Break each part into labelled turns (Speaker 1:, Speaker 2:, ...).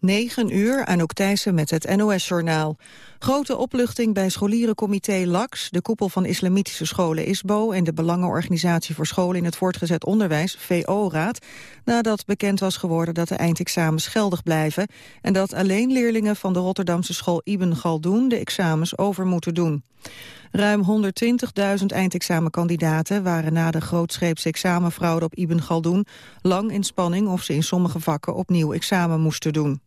Speaker 1: 9 uur, Anouk Thijssen met het NOS-journaal. Grote opluchting bij scholierencomité LAX, de koepel van islamitische scholen ISBO... en de Belangenorganisatie voor Scholen in het Voortgezet Onderwijs, VO-raad... nadat bekend was geworden dat de eindexamens geldig blijven... en dat alleen leerlingen van de Rotterdamse school Ibn Galdoen de examens over moeten doen. Ruim 120.000 eindexamenkandidaten waren na de grootscheepse examenfraude op Ibn Galdoen lang in spanning of ze in sommige vakken opnieuw examen moesten doen.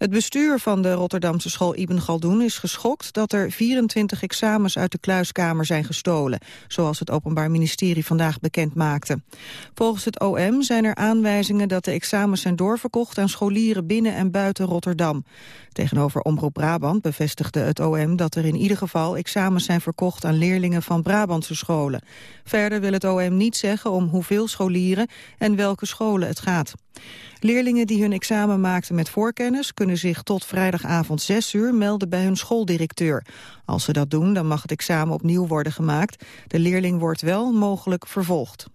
Speaker 1: Het bestuur van de Rotterdamse school Ibn Galdoen is geschokt dat er 24 examens uit de kluiskamer zijn gestolen, zoals het Openbaar Ministerie vandaag bekend maakte. Volgens het OM zijn er aanwijzingen dat de examens zijn doorverkocht aan scholieren binnen en buiten Rotterdam. Tegenover Omroep Brabant bevestigde het OM dat er in ieder geval examens zijn verkocht aan leerlingen van Brabantse scholen. Verder wil het OM niet zeggen om hoeveel scholieren en welke scholen het gaat. Leerlingen die hun examen maakten met voorkennis... kunnen zich tot vrijdagavond 6 uur melden bij hun schooldirecteur. Als ze dat doen, dan mag het examen opnieuw worden gemaakt. De leerling wordt wel mogelijk vervolgd.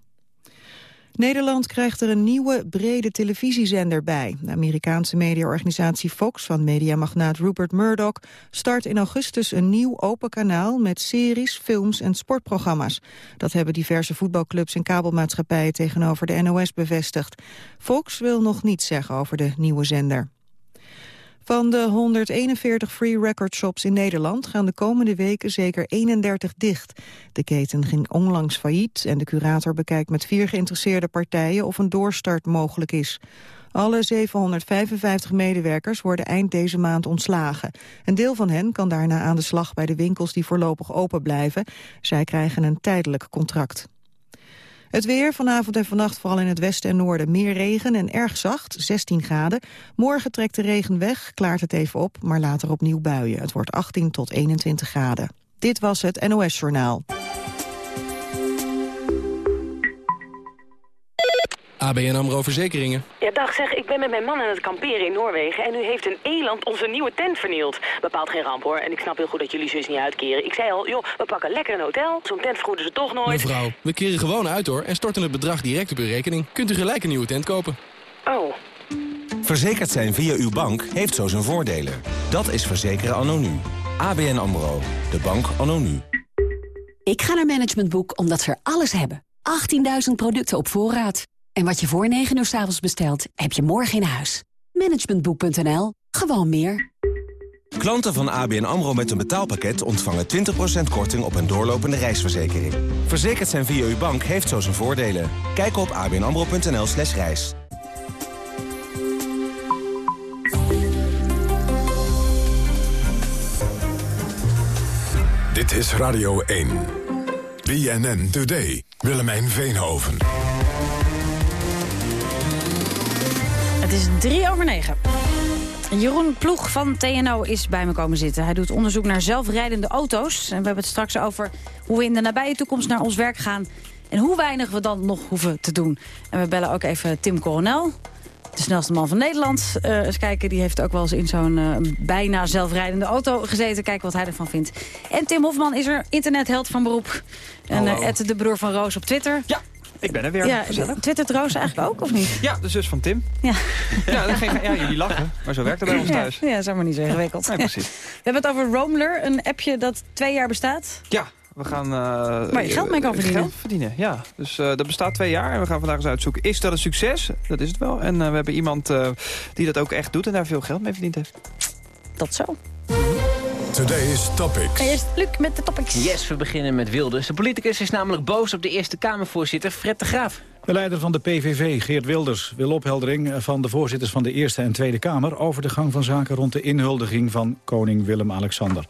Speaker 1: Nederland krijgt er een nieuwe brede televisiezender bij. De Amerikaanse mediaorganisatie Fox van mediamagnaat Rupert Murdoch... start in augustus een nieuw open kanaal met series, films en sportprogramma's. Dat hebben diverse voetbalclubs en kabelmaatschappijen tegenover de NOS bevestigd. Fox wil nog niets zeggen over de nieuwe zender. Van de 141 free record shops in Nederland gaan de komende weken zeker 31 dicht. De keten ging onlangs failliet en de curator bekijkt met vier geïnteresseerde partijen of een doorstart mogelijk is. Alle 755 medewerkers worden eind deze maand ontslagen. Een deel van hen kan daarna aan de slag bij de winkels die voorlopig open blijven. Zij krijgen een tijdelijk contract. Het weer vanavond en vannacht vooral in het westen en noorden meer regen en erg zacht, 16 graden. Morgen trekt de regen weg, klaart het even op, maar later opnieuw buien. Het wordt 18 tot 21 graden. Dit was het NOS Journaal.
Speaker 2: ABN AMRO Verzekeringen.
Speaker 3: Ja, dag zeg, ik ben met mijn man aan het kamperen in Noorwegen... en nu heeft een eland onze nieuwe tent vernield. Bepaalt geen ramp, hoor. En ik snap heel goed dat jullie zus niet uitkeren. Ik zei al, joh, we pakken lekker een hotel. Zo'n tent vergoeden ze toch nooit.
Speaker 2: Mevrouw, we keren gewoon uit, hoor. En storten het bedrag direct op uw rekening. Kunt u gelijk een nieuwe tent kopen.
Speaker 3: Oh.
Speaker 4: Verzekerd zijn via uw bank heeft zo zijn voordelen. Dat is verzekeren anno nu. ABN AMRO. De bank anno nu.
Speaker 5: Ik ga naar Management Boek omdat ze er alles hebben. 18.000 producten op voorraad. En wat je voor 9 uur s avonds bestelt, heb je morgen in huis. Managementboek.nl. Gewoon meer.
Speaker 4: Klanten van ABN AMRO met een betaalpakket ontvangen 20% korting op een doorlopende reisverzekering. Verzekerd zijn via uw bank heeft zo zijn voordelen. Kijk op abnamro.nl slash reis.
Speaker 6: Dit is Radio 1. BNN Today. Willemijn Veenhoven.
Speaker 7: Is drie over negen. Jeroen Ploeg van TNO is bij me komen zitten. Hij doet onderzoek naar zelfrijdende auto's. En we hebben het straks over hoe we in de nabije toekomst naar ons werk gaan... en hoe weinig we dan nog hoeven te doen. En we bellen ook even Tim Coronel, de snelste man van Nederland. Uh, eens kijken, die heeft ook wel eens in zo'n uh, bijna zelfrijdende auto gezeten. Kijken wat hij ervan vindt. En Tim Hofman is er, internetheld van beroep. En uh, de broer van Roos op Twitter.
Speaker 8: Ja. Ik ben er weer.
Speaker 7: Ja, twittert Roos eigenlijk ook, of niet?
Speaker 8: Ja, de zus van Tim.
Speaker 7: Ja,
Speaker 8: ja, dat ging, ja jullie lachen, maar zo werkt het bij ons thuis.
Speaker 7: Ja, ja maar niet zo ingewikkeld.
Speaker 8: Nee, precies.
Speaker 7: We hebben het over Roamler, een appje dat twee jaar bestaat.
Speaker 8: Ja, we gaan...
Speaker 7: Uh, Waar je geld mee kan verdienen.
Speaker 8: Geld verdienen, ja. Dus uh, dat bestaat twee jaar en we gaan vandaag eens uitzoeken. Is dat een succes? Dat is het wel. En uh, we hebben iemand die dat ook echt doet en daar veel geld mee verdiend heeft.
Speaker 7: Dat zo.
Speaker 6: Today's Topics.
Speaker 7: Eerst Luc met de topics.
Speaker 9: Yes, we beginnen met Wilders. De politicus is namelijk boos op de Eerste Kamervoorzitter Fred de Graaf.
Speaker 10: De leider van de PVV, Geert Wilders, wil opheldering van de voorzitters van de Eerste en Tweede Kamer... over de gang van zaken rond de inhuldiging van koning Willem-Alexander.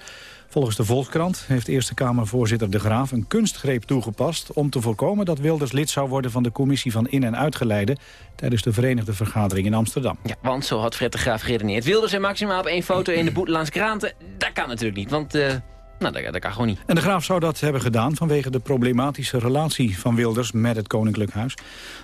Speaker 10: Volgens de Volkskrant heeft Eerste Kamervoorzitter De Graaf een kunstgreep toegepast... om te voorkomen dat Wilders lid zou worden van de commissie van in- en uitgeleide... tijdens de Verenigde Vergadering in Amsterdam.
Speaker 9: Ja, want zo had Fred de Graaf geredeneerd. Wilders en maximaal op één foto in de Boetelands kranten. Dat kan natuurlijk niet, want... Uh... Nou, dat, dat, kan gewoon niet.
Speaker 10: En de Graaf zou dat hebben gedaan vanwege de problematische relatie van Wilders met het Koninklijk Huis.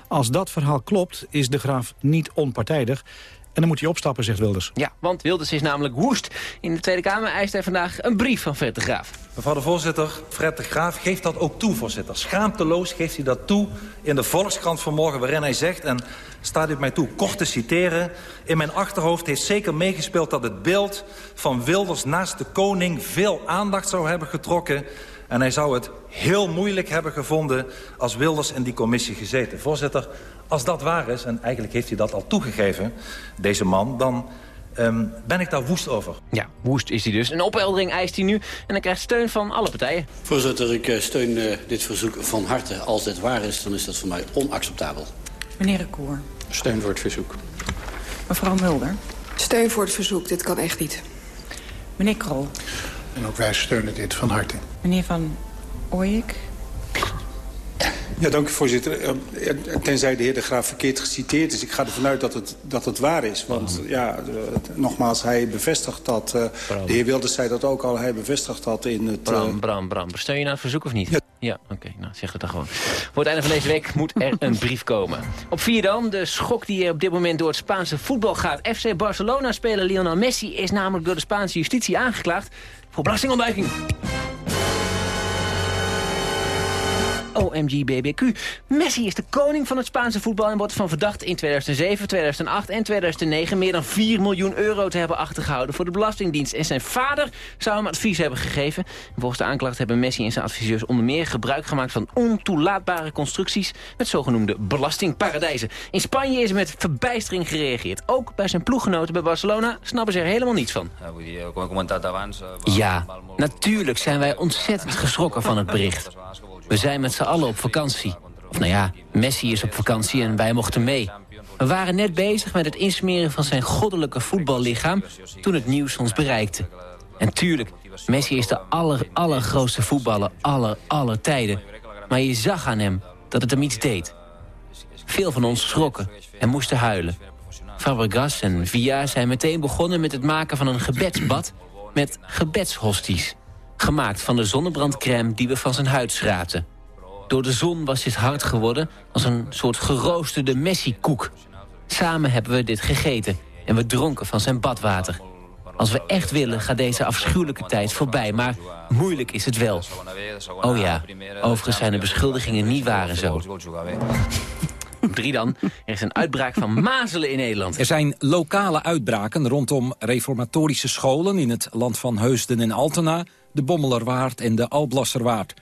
Speaker 10: Als dat verhaal klopt, is de Graaf niet onpartijdig En dan moet hij opstappen, zegt Wilders.
Speaker 9: Ja, want Wilders is namelijk woest. In de Tweede Kamer eist hij vandaag een brief van Fred de Graaf.
Speaker 11: Mevrouw de voorzitter, Fred de Graaf geeft dat ook toe, voorzitter. Schaamteloos geeft hij dat toe in de Volkskrant vanmorgen... waarin hij zegt, en staat u mij toe kort te citeren... in mijn achterhoofd heeft zeker meegespeeld dat het beeld van Wilders naast de koning... veel aandacht zou hebben getrokken... En hij zou het heel moeilijk hebben gevonden als Wilders in die commissie gezeten. Voorzitter, als dat waar is, en eigenlijk heeft hij dat al toegegeven, deze man... dan um, ben ik daar woest over.
Speaker 9: Ja, woest is hij dus. Een opheldering eist hij nu en hij krijgt steun van alle partijen.
Speaker 12: Voorzitter, ik steun uh, dit verzoek van harte. Als dit waar is, dan is dat voor mij onacceptabel.
Speaker 13: Meneer de Koer.
Speaker 12: Steun voor het verzoek.
Speaker 13: Mevrouw Mulder.
Speaker 14: Steun voor het verzoek, dit kan echt niet.
Speaker 13: Meneer Krol.
Speaker 15: En ook wij steunen dit van harte.
Speaker 13: Meneer Van Ooyek.
Speaker 15: Ja, dank u, voorzitter. Uh, tenzij de heer De Graaf verkeerd geciteerd is. Ik ga ervan uit dat het, dat het waar is. Want uh, ja, uh, nogmaals, hij bevestigt dat... de heer Wilders zei dat ook al, hij bevestigt dat in het...
Speaker 9: Bram, Bram, Bram. Steun je nou het verzoek of niet? Ja. Ja, oké. Okay, nou, zeg het dan gewoon. Voor het einde van deze week moet er een brief komen. Op vier dan, de schok die er op dit moment door het Spaanse voetbal gaat. FC Barcelona-speler Lionel Messi is namelijk door de Spaanse justitie aangeklaagd... voor belastingontduiking. OMG BBQ. Messi is de koning van het Spaanse voetbal en wordt van verdacht in 2007, 2008 en 2009 meer dan 4 miljoen euro te hebben achtergehouden voor de Belastingdienst. En zijn vader zou hem advies hebben gegeven. Volgens de aanklacht hebben Messi en zijn adviseurs onder meer gebruik gemaakt van ontoelaatbare constructies met zogenoemde belastingparadijzen. In Spanje is er met verbijstering gereageerd. Ook bij zijn ploeggenoten bij Barcelona snappen ze er helemaal niets van. Ja, natuurlijk zijn wij ontzettend geschrokken van het bericht. We zijn met z'n allen op vakantie. Of nou ja, Messi is op vakantie en wij mochten mee. We waren net bezig met het insmeren van zijn goddelijke voetballichaam... toen het nieuws ons bereikte. En tuurlijk, Messi is de aller, allergrootste voetballer aller, aller tijden. Maar je zag aan hem dat het hem iets deed. Veel van ons schrokken en moesten huilen. Fabregas en Via zijn meteen begonnen met het maken van een gebedsbad... met gebedshosties. Gemaakt van de zonnebrandcrème die we van zijn huid schraapten. Door de zon was dit hard geworden als een soort geroosterde messiekoek. Samen hebben we dit gegeten en we dronken van zijn badwater. Als we echt willen gaat deze afschuwelijke tijd voorbij, maar moeilijk is het wel. Oh ja, overigens zijn de beschuldigingen niet waar en zo. Drie dan. Er is een uitbraak van mazelen in Nederland.
Speaker 16: Er zijn lokale uitbraken rondom reformatorische scholen... in het land van Heusden en Altena, de Bommelerwaard en de Alblasserwaard.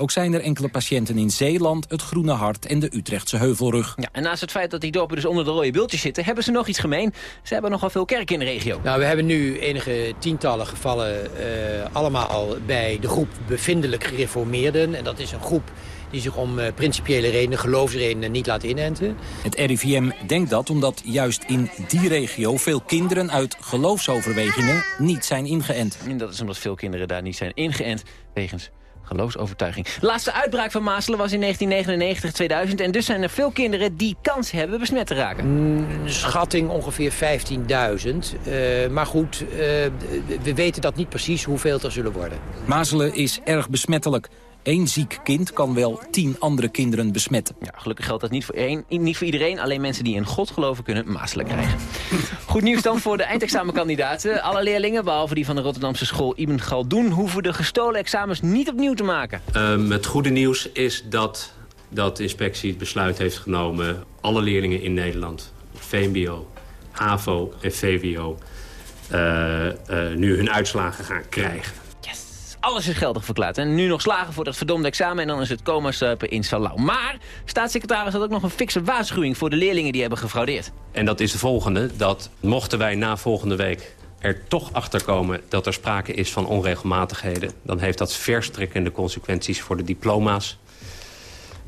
Speaker 16: Ook zijn er enkele patiënten in Zeeland, het Groene Hart en de Utrechtse Heuvelrug.
Speaker 9: Ja, en naast het feit dat die dorpen dus onder de rode bultjes zitten... hebben ze nog iets gemeen. Ze hebben nogal veel kerken in de regio.
Speaker 4: Nou, we hebben nu enige tientallen gevallen... Uh, allemaal bij de groep bevindelijk gereformeerden. En dat is een groep die zich om uh, principiële redenen, geloofsredenen, niet laat inenten.
Speaker 16: Het RIVM denkt dat omdat juist in die regio veel kinderen uit geloofsoverwegingen niet zijn ingeënt.
Speaker 9: En dat is omdat veel kinderen daar niet zijn ingeënt wegens geloofsovertuiging. De laatste uitbraak van mazelen was in 1999-2000... en dus zijn er veel kinderen die kans hebben besmet te raken.
Speaker 4: Schatting ongeveer 15.000. Uh, maar goed, uh, we weten dat niet precies hoeveel er zullen worden.
Speaker 16: Mazelen is erg besmettelijk. Eén ziek kind kan wel tien andere kinderen besmetten.
Speaker 9: Ja, gelukkig geldt dat niet voor, één, niet voor iedereen. Alleen mensen die in God geloven kunnen mazelen krijgen. Goed nieuws dan voor de eindexamenkandidaten. Alle leerlingen, behalve die van de Rotterdamse school Ibn Galdoen... hoeven de gestolen examens niet opnieuw te maken.
Speaker 17: Um, het goede nieuws is dat, dat de inspectie het besluit heeft genomen... alle leerlingen in Nederland, VMBO, HAVO en VWO... Uh, uh, nu hun uitslagen gaan krijgen
Speaker 9: alles is geldig verklaard. En nu nog slagen voor dat verdomde examen en dan is het coma in Salau. Maar staatssecretaris had ook nog een fikse waarschuwing voor de leerlingen die hebben gefraudeerd.
Speaker 17: En dat is de volgende, dat mochten wij na volgende week er toch achter komen dat er sprake is van onregelmatigheden... dan heeft dat verstrekkende consequenties voor de diploma's.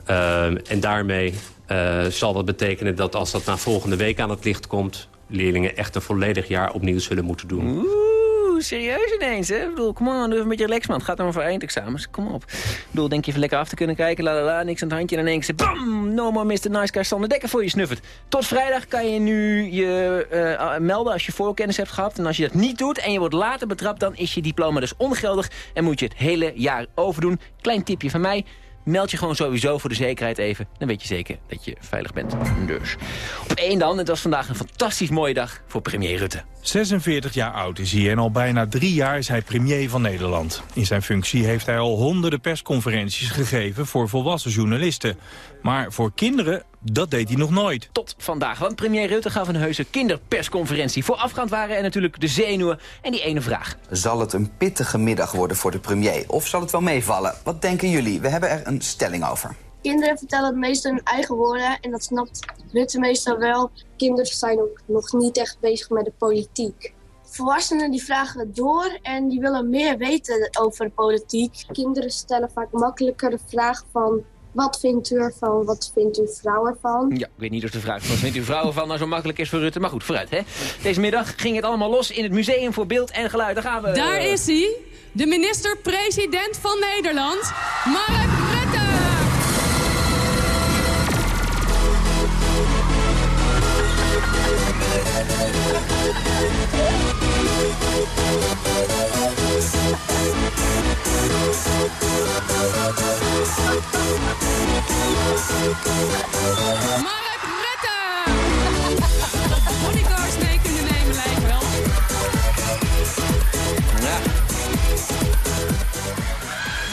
Speaker 17: Uh, en daarmee uh, zal dat betekenen dat als dat na volgende week aan het licht komt... leerlingen echt een volledig jaar opnieuw zullen moeten doen.
Speaker 9: Serieus ineens, hè? Ik bedoel, kom on, doe even een beetje relax, man. Het gaat voor eindexamens. Kom op. Ik bedoel, denk je even lekker af te kunnen kijken, la la la, niks aan het handje. En dan bam, no more Mr. Nice Guy Sander Dekker voor je snuffert. Tot vrijdag kan je nu je uh, melden als je voorkennis hebt gehad. En als je dat niet doet en je wordt later betrapt, dan is je diploma dus ongeldig. En moet je het hele jaar overdoen. Klein tipje van mij. meld je gewoon sowieso voor de zekerheid even. Dan weet je zeker dat je veilig bent. Dus. Op één dan, het was vandaag een fantastisch mooie dag voor premier Rutte.
Speaker 18: 46 jaar oud is hij en al bijna drie jaar is hij premier van Nederland. In zijn functie heeft hij al honderden persconferenties gegeven voor volwassen journalisten. Maar voor kinderen, dat deed hij nog nooit.
Speaker 9: Tot vandaag, want premier Rutte gaf een heuse kinderpersconferentie. Voorafgaand waren er natuurlijk de zenuwen en die ene vraag.
Speaker 19: Zal het een pittige middag worden voor de premier? Of zal het wel meevallen? Wat denken jullie? We hebben er een stelling over.
Speaker 5: Kinderen vertellen het meestal in hun eigen woorden en dat snapt Rutte meestal wel. Kinderen zijn ook nog niet echt bezig met de politiek. Volwassenen die vragen het door en die willen meer weten over de politiek. Kinderen stellen vaak makkelijker de vraag van wat vindt u ervan, wat vindt uw vrouw ervan?
Speaker 9: Ja, ik weet niet of de vraag wat vindt uw vrouw ervan nou zo makkelijk is voor Rutte. Maar goed, vooruit hè. Deze middag ging het allemaal los in het Museum voor Beeld en Geluid. Daar gaan we.
Speaker 20: Daar is hij, de minister-president van Nederland, Mark Mark Rutte! Bodyguards mee kunnen nemen lijkt wel.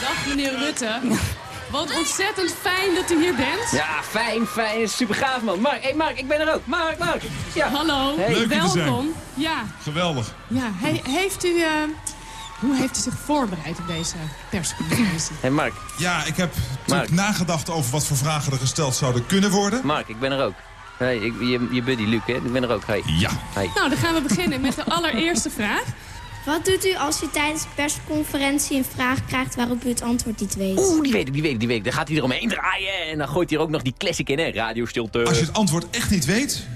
Speaker 20: Dag meneer Rutte. Wat ontzettend fijn dat u hier bent.
Speaker 9: Ja, fijn, fijn. Super gaaf, man. Mark, hey, Mark, ik ben er ook. Mark, Mark. Ja.
Speaker 20: Hallo,
Speaker 9: Hey.
Speaker 21: Leuk hier te zijn.
Speaker 20: welkom. Ja,
Speaker 21: Geweldig.
Speaker 20: ja. He- heeft u, eh, hoe heeft u zich voorbereid op deze persconferentie?
Speaker 9: Hey, Mark.
Speaker 21: Ja, ik heb natuurlijk nagedacht over wat voor vragen er gesteld zouden kunnen worden.
Speaker 9: Mark, ik ben er ook. Hey, ik, je, je buddy Luc, hè? Ik ben er ook. Hey.
Speaker 21: Ja.
Speaker 9: Hey.
Speaker 20: Nou, dan gaan we beginnen met de allereerste vraag.
Speaker 22: Wat doet u als u tijdens een persconferentie een vraag krijgt waarop u het antwoord niet weet?
Speaker 9: Oeh, die weet ik, die weet ik, die weet ik. Dan gaat hij eromheen draaien en dan gooit hij er ook nog die classic in, hè? Radiostilte.
Speaker 21: Als je het antwoord echt niet weet,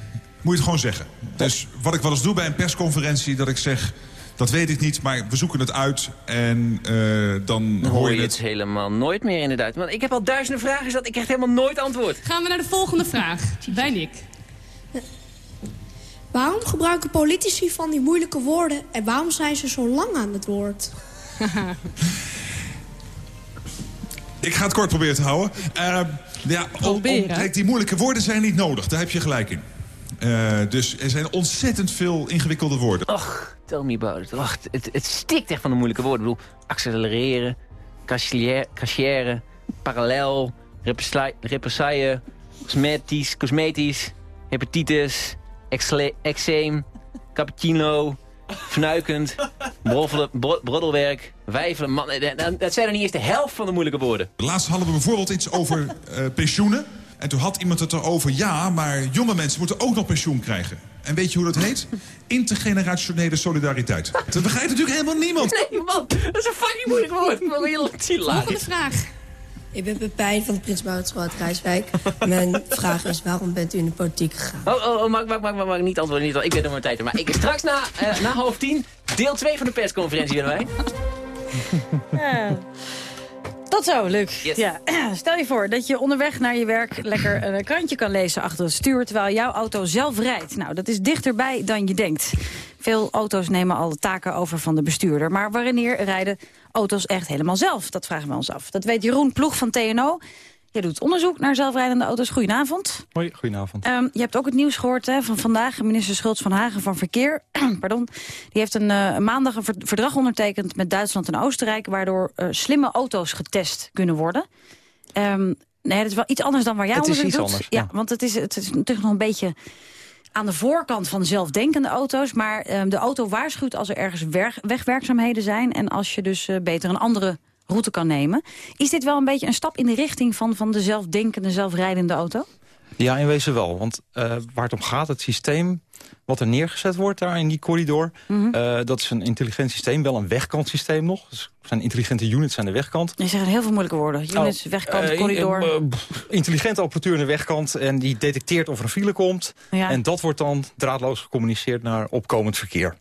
Speaker 21: moet je het gewoon zeggen. Dus wat ik wel eens doe bij een persconferentie, dat ik zeg... dat weet ik niet, maar we zoeken het uit en eh, dan hoor je het.
Speaker 9: helemaal nooit meer inderdaad. Want ik heb al duizenden vragen gesteld, ik krijg helemaal nooit antwoord.
Speaker 20: Gaan we naar de volgende vraag. Bij Nick.
Speaker 22: Waarom gebruiken politici van die moeilijke woorden en waarom zijn ze zo lang aan het woord?
Speaker 21: Ik ga het kort proberen te houden. Eh, ja, om- om- kijk, die moeilijke woorden zijn niet nodig, daar heb je gelijk in. Eh, dus er zijn ontzettend veel ingewikkelde woorden.
Speaker 9: Och, tell me about it. Wacht, het, het stikt echt van de moeilijke woorden. Ik bedoel, accelereren, cashier- cashieren, parallel, represaille, cosmetisch, cosmetisch, hepatitis, eczeem, cappuccino, fnuikend, broffelen- bro- broddelwerk, wijfelen. Man, eh, dat, dat zijn er niet eens de helft van de moeilijke woorden.
Speaker 21: Laatst hadden we bijvoorbeeld iets over eh, pensioenen. En toen had iemand het erover, ja, maar jonge mensen moeten ook nog pensioen krijgen. En weet je hoe dat heet? Intergenerationele solidariteit. Dat begrijpt natuurlijk helemaal niemand.
Speaker 9: Nee, man, dat is een fucking moeilijk woord. Je
Speaker 20: Volgende vraag.
Speaker 22: Ik ben Pepijn van de Prins uit Rijswijk. Mijn vraag is, waarom bent u in de politiek gegaan?
Speaker 9: Oh, oh, oh, mag, mag, mag, mag, mag niet antwoorden. Niet, antwoorden. ik weet nog maar tijd. Maar ik, straks na, eh, na half tien, deel 2 van de persconferentie willen wij.
Speaker 7: Tot zo, Luc. Ja. Stel je voor dat je onderweg naar je werk lekker een krantje kan lezen achter het stuur... terwijl jouw auto zelf rijdt. Nou, dat is dichterbij dan je denkt. Veel auto's nemen al de taken over van de bestuurder. Maar wanneer rijden auto's echt helemaal zelf? Dat vragen we ons af. Dat weet Jeroen Ploeg van TNO. Jij doet onderzoek naar zelfrijdende auto's. Goedenavond.
Speaker 23: Hoi, goedenavond.
Speaker 7: Ehm, je hebt ook het nieuws gehoord hè, van vandaag. Minister Schultz van Hagen van Verkeer. pardon, die heeft een eh, maandag een ver- verdrag ondertekend met Duitsland en Oostenrijk... waardoor slimme auto's getest kunnen worden. Ehm, nee, dat is wel iets anders dan waar jij
Speaker 23: Het is
Speaker 7: onderzoek
Speaker 23: iets
Speaker 7: doet.
Speaker 23: anders,
Speaker 7: ja, want het is, het is natuurlijk nog een beetje aan de voorkant van zelfdenkende auto's. Maar ehm, de auto waarschuwt als er ergens wer- wegwerkzaamheden zijn... en als je dus eh, beter een andere route kan nemen. Is dit wel een beetje een stap in de richting van, van de zelfdenkende, zelfrijdende auto?
Speaker 23: Ja, in wezen wel. Want eh, waar het om gaat, het systeem wat er neergezet wordt daar in die corridor...
Speaker 7: Mhm.
Speaker 23: eh, dat is een intelligent systeem, wel een wegkantsysteem nog. Dus zijn intelligente units aan de wegkant.
Speaker 7: Je zegt heel veel moeilijke woorden. Units, wegkant,
Speaker 23: Eh,
Speaker 7: corridor.
Speaker 23: eh, pff, intelligente apparatuur aan de wegkant en die detecteert of er een file komt.
Speaker 7: Ja.
Speaker 23: En dat wordt dan draadloos gecommuniceerd naar opkomend verkeer.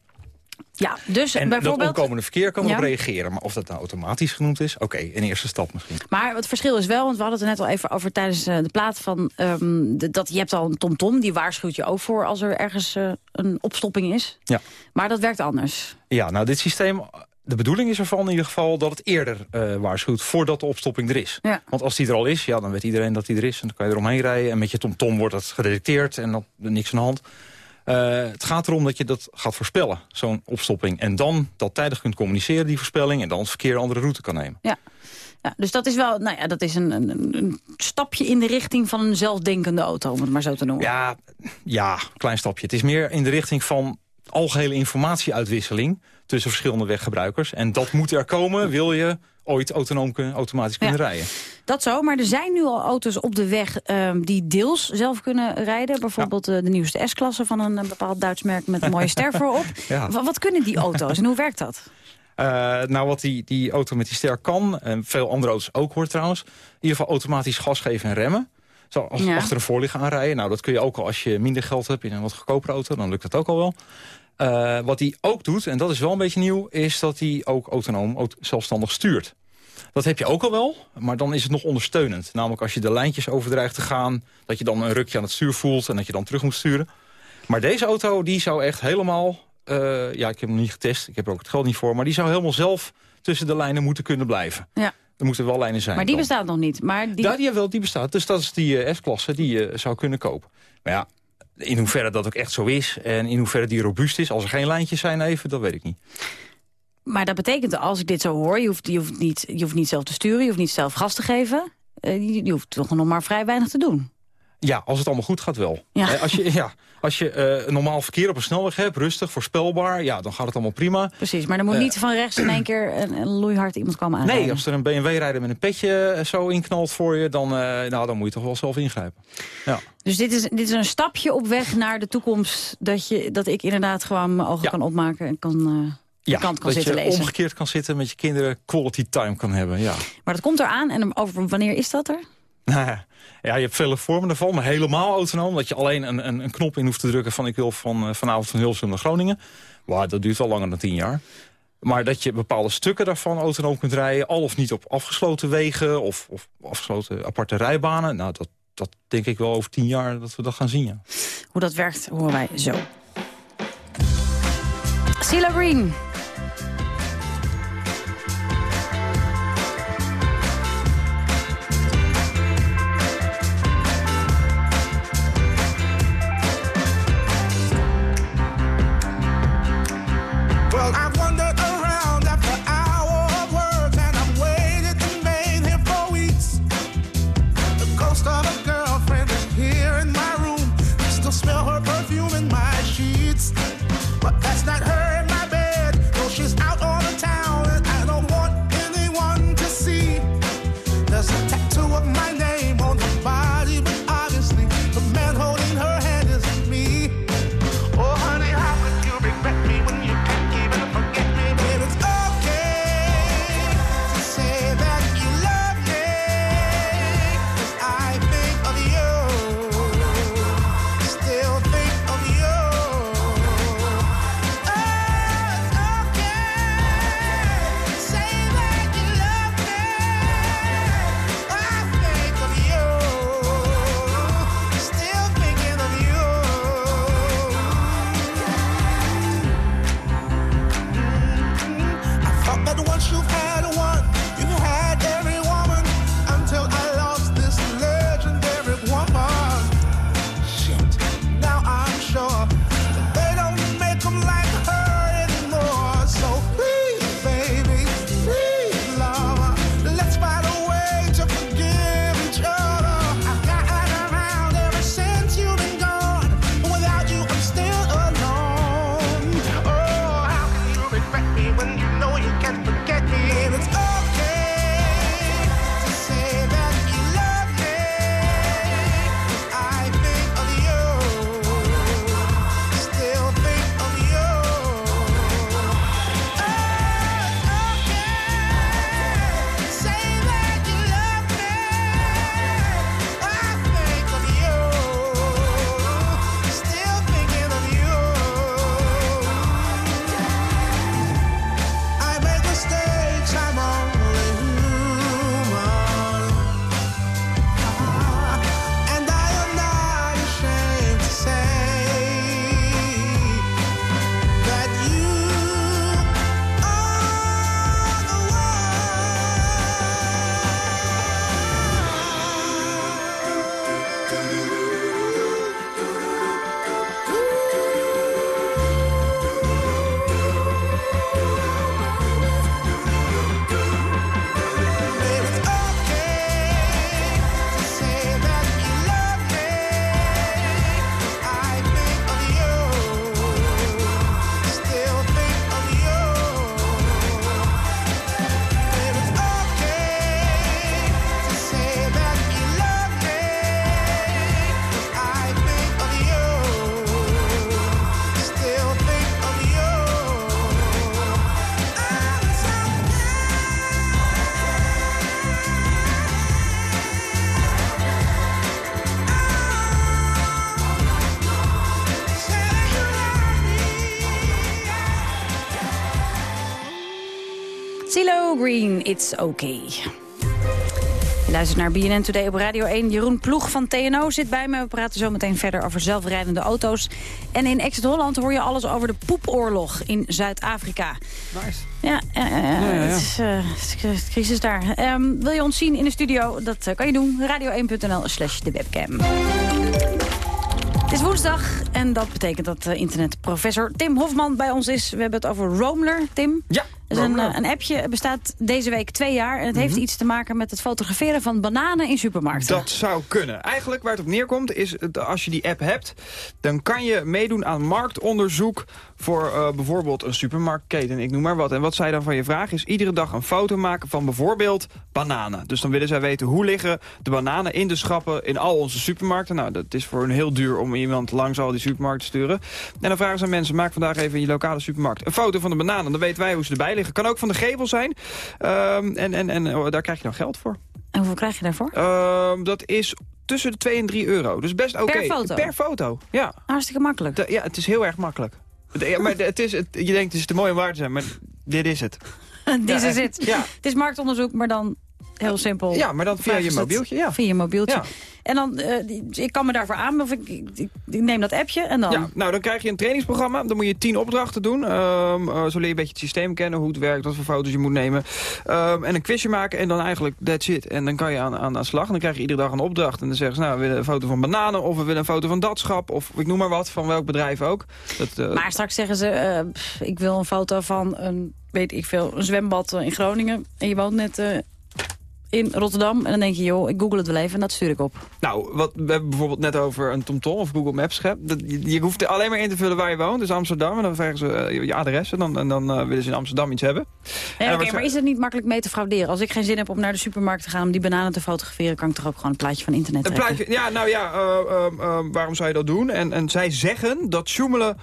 Speaker 7: Ja, dus
Speaker 23: En dat
Speaker 7: bijvoorbeeld...
Speaker 23: opkomende verkeer kan
Speaker 7: Ja.
Speaker 23: reageren. Maar of dat nou automatisch genoemd is, oké, een eerste stap misschien.
Speaker 7: Maar het verschil is wel, want we hadden het er net al even over tijdens eh, de plaat van... ehm, de- dat je hebt al een TomTom, die waarschuwt je ook voor als er ergens eh, een opstopping is.
Speaker 23: Ja.
Speaker 7: Maar dat werkt anders.
Speaker 23: Ja, nou dit systeem de bedoeling is ervan in ieder geval dat het eerder eh, waarschuwt voordat de opstopping er is.
Speaker 7: Ja.
Speaker 23: Want als die er al is, ja, dan weet iedereen dat die er is. En dan kan je eromheen rijden. En met je tomtom wordt dat gedetecteerd en dan niks aan de hand. Eh, het gaat erom dat je dat gaat voorspellen, zo'n opstopping. En dan dat tijdig kunt communiceren, die voorspelling. En dan het verkeer een andere route kan nemen.
Speaker 7: Ja. Ja, dus dat is wel, nou ja, dat is een, een, een stapje in de richting van een zelfdenkende auto, om het maar zo te noemen.
Speaker 23: Ja, ja, klein stapje. Het is meer in de richting van algehele informatieuitwisseling tussen verschillende weggebruikers. En dat moet er komen, wil je ooit autonoom kunnen, automatisch kunnen
Speaker 7: Ja.
Speaker 23: rijden.
Speaker 7: Dat zo, maar er zijn nu al auto's op de weg ehm, die deels zelf kunnen rijden. Bijvoorbeeld eh, de nieuwste S-klasse van een eh, bepaald Duits merk met een mooie ster voorop.
Speaker 23: Ja.
Speaker 7: Wat kunnen die auto's en hoe werkt dat?
Speaker 23: Eh, nou, wat die, die auto met die ster kan, en veel andere auto's ook hoort trouwens... in ieder geval automatisch gas geven en remmen. Zo als
Speaker 7: Ja.
Speaker 23: achter en voor liggen aanrijden. Nou, dat kun je ook al als je minder geld hebt in een wat goedkopere auto. Dan lukt dat ook al wel. Eh, wat die ook doet, en dat is wel een beetje nieuw... is dat hij ook autonoom aut- zelfstandig stuurt. Dat heb je ook al wel, maar dan is het nog ondersteunend. Namelijk als je de lijntjes overdreigt te gaan... dat je dan een rukje aan het stuur voelt en dat je dan terug moet sturen. Maar deze auto die zou echt helemaal... eh, ja, ik heb hem nog niet getest, ik heb er ook het geld niet voor... maar die zou helemaal zelf tussen de lijnen moeten kunnen blijven.
Speaker 7: Ja.
Speaker 23: Er moeten wel lijnen zijn.
Speaker 7: Maar die
Speaker 23: dan.
Speaker 7: bestaat nog niet. Maar die...
Speaker 23: Ja, die, wel, die bestaat. Dus dat is die eh, S-klasse die je zou kunnen kopen. Maar ja, in hoeverre dat ook echt zo is... en in hoeverre die robuust is... als er geen lijntjes zijn even, dat weet ik niet.
Speaker 7: Maar dat betekent, als ik dit zo hoor, je hoeft, je hoeft, niet, je hoeft niet zelf te sturen, je hoeft niet zelf gas te geven. Eh, je, je hoeft toch nog maar vrij weinig te doen.
Speaker 23: Ja, als het allemaal goed gaat wel.
Speaker 7: Ja.
Speaker 23: Eh, Als je, ja, als je eh, normaal verkeer op een snelweg hebt, rustig, voorspelbaar... ja, dan gaat het allemaal prima.
Speaker 7: Precies, maar er moet
Speaker 23: Eh,
Speaker 7: niet van rechts in één keer een, een loeihard iemand komen aanrijden.
Speaker 23: Nee, als er een BMW-rijder met een petje zo inknalt voor je... Dan, nou, dan moet je toch wel zelf ingrijpen. Ja.
Speaker 7: Dus dit is, dit is een stapje op weg naar de toekomst... dat, je, dat ik inderdaad gewoon mijn ogen kan opmaken en kan,
Speaker 23: Ja,
Speaker 7: kant kan
Speaker 23: dat
Speaker 7: zitten
Speaker 23: je
Speaker 7: lezen.
Speaker 23: omgekeerd kan zitten met je kinderen quality time kan hebben, ja.
Speaker 7: Maar dat komt eraan en over wanneer is dat er?
Speaker 23: Ja, je hebt vele vormen daarvan, maar helemaal autonoom. Dat je alleen een, een, een knop in hoeft te drukken van ik wil van, eh, vanavond van Hilversum naar Groningen. Wow, dat duurt wel langer dan tien jaar. Maar dat je bepaalde stukken daarvan autonoom kunt rijden... al of niet op afgesloten wegen of, of afgesloten aparte rijbanen. Nou, dat, dat denk ik wel over tien jaar dat we dat gaan zien, ja.
Speaker 7: Hoe dat werkt, horen wij zo. Cilla Green.
Speaker 24: It's Okay.
Speaker 7: Je luistert naar BNN Today op Radio 1. Jeroen Ploeg van TNO zit bij me. We praten zo meteen verder over zelfrijdende auto's. En in Exit Holland hoor je alles over de poepoorlog in Zuid-Afrika.
Speaker 8: Nice.
Speaker 7: Ja, eh, eh,
Speaker 8: ja, ja.
Speaker 7: Het, is, eh, het crisis daar. Ehm, wil je ons zien in de studio? Dat kan je doen. Radio1.nl slash de webcam. Het is woensdag en dat betekent dat internetprofessor Tim Hofman bij ons is. We hebben het over Roamler, Tim.
Speaker 8: Ja,
Speaker 7: Is een, een appje, bestaat deze week twee jaar. En het heeft iets te maken met het fotograferen van bananen in supermarkten.
Speaker 8: Dat zou kunnen. Eigenlijk waar het op neerkomt is, als je die app hebt... dan kan je meedoen aan marktonderzoek voor eh, bijvoorbeeld een supermarktketen. Ik noem maar wat. En wat zij dan van je vragen is iedere dag een foto maken van bijvoorbeeld bananen. Dus dan willen zij weten hoe liggen de bananen in de schappen in al onze supermarkten. Nou, dat is voor een heel duur om iemand langs al die supermarkten te sturen. En dan vragen ze aan mensen, maak vandaag even in je lokale supermarkt een foto van de bananen. Dan weten wij hoe ze erbij liggen. Kan ook van de gevel zijn. Ehm, en en, en oh, daar krijg je dan geld voor.
Speaker 7: En hoeveel krijg je daarvoor?
Speaker 8: Ehm, dat is tussen de 2 en 3 euro. Dus best oké.
Speaker 7: Per foto?
Speaker 8: Per foto, ja.
Speaker 7: Hartstikke makkelijk.
Speaker 8: Ja, het is heel erg makkelijk. Ja, maar het is, het, je denkt, het is te mooi om waar te zijn, maar dit is het.
Speaker 7: Dit
Speaker 8: Ja,
Speaker 7: is het.
Speaker 8: Ja.
Speaker 7: Het is marktonderzoek, maar dan heel simpel.
Speaker 8: Ja, maar dan via je mobieltje, ja.
Speaker 7: Via je mobieltje.
Speaker 8: Ja.
Speaker 7: En dan, die- ik kan me daarvoor aan, of ik, ik, ik neem dat appje en dan...
Speaker 8: Ja, nou, dan krijg je een trainingsprogramma. Dan moet je tien opdrachten doen. Eh, zo leer je een beetje het systeem kennen, hoe het werkt, wat voor foto's je moet nemen. Ehm, en een quizje maken en dan eigenlijk that's it. En dan kan je aan, aan, aan slag. En dan krijg je iedere dag een opdracht. En dan zeggen ze, nou, we willen een foto van bananen... of we willen een foto van dat schap, of ik noem maar wat, van welk bedrijf ook. Dat, eh,
Speaker 7: Maar straks zeggen ze, pff, ik wil een foto van een, weet ik veel, een zwembad in Groningen. En je woont net in Rotterdam. En dan denk je, joh, ik google het wel even en dat stuur ik op.
Speaker 8: Nou, wat, we hebben bijvoorbeeld net over een TomTom of Google Maps gehad. Dat, je, je hoeft er alleen maar in te vullen waar je woont, dus Amsterdam. En dan vragen ze eh, je, je adres en dan, en dan eh, willen ze in Amsterdam iets hebben.
Speaker 7: Ja, Oké, maar is het niet makkelijk mee te frauderen? Als ik geen zin heb om naar de supermarkt te gaan om die bananen te fotograferen... kan ik toch ook gewoon een plaatje van internet
Speaker 8: Een
Speaker 7: trekken?
Speaker 8: plaatje, ja, nou ja, eh, waarom zou je dat doen? En, en zij zeggen dat sjoemelen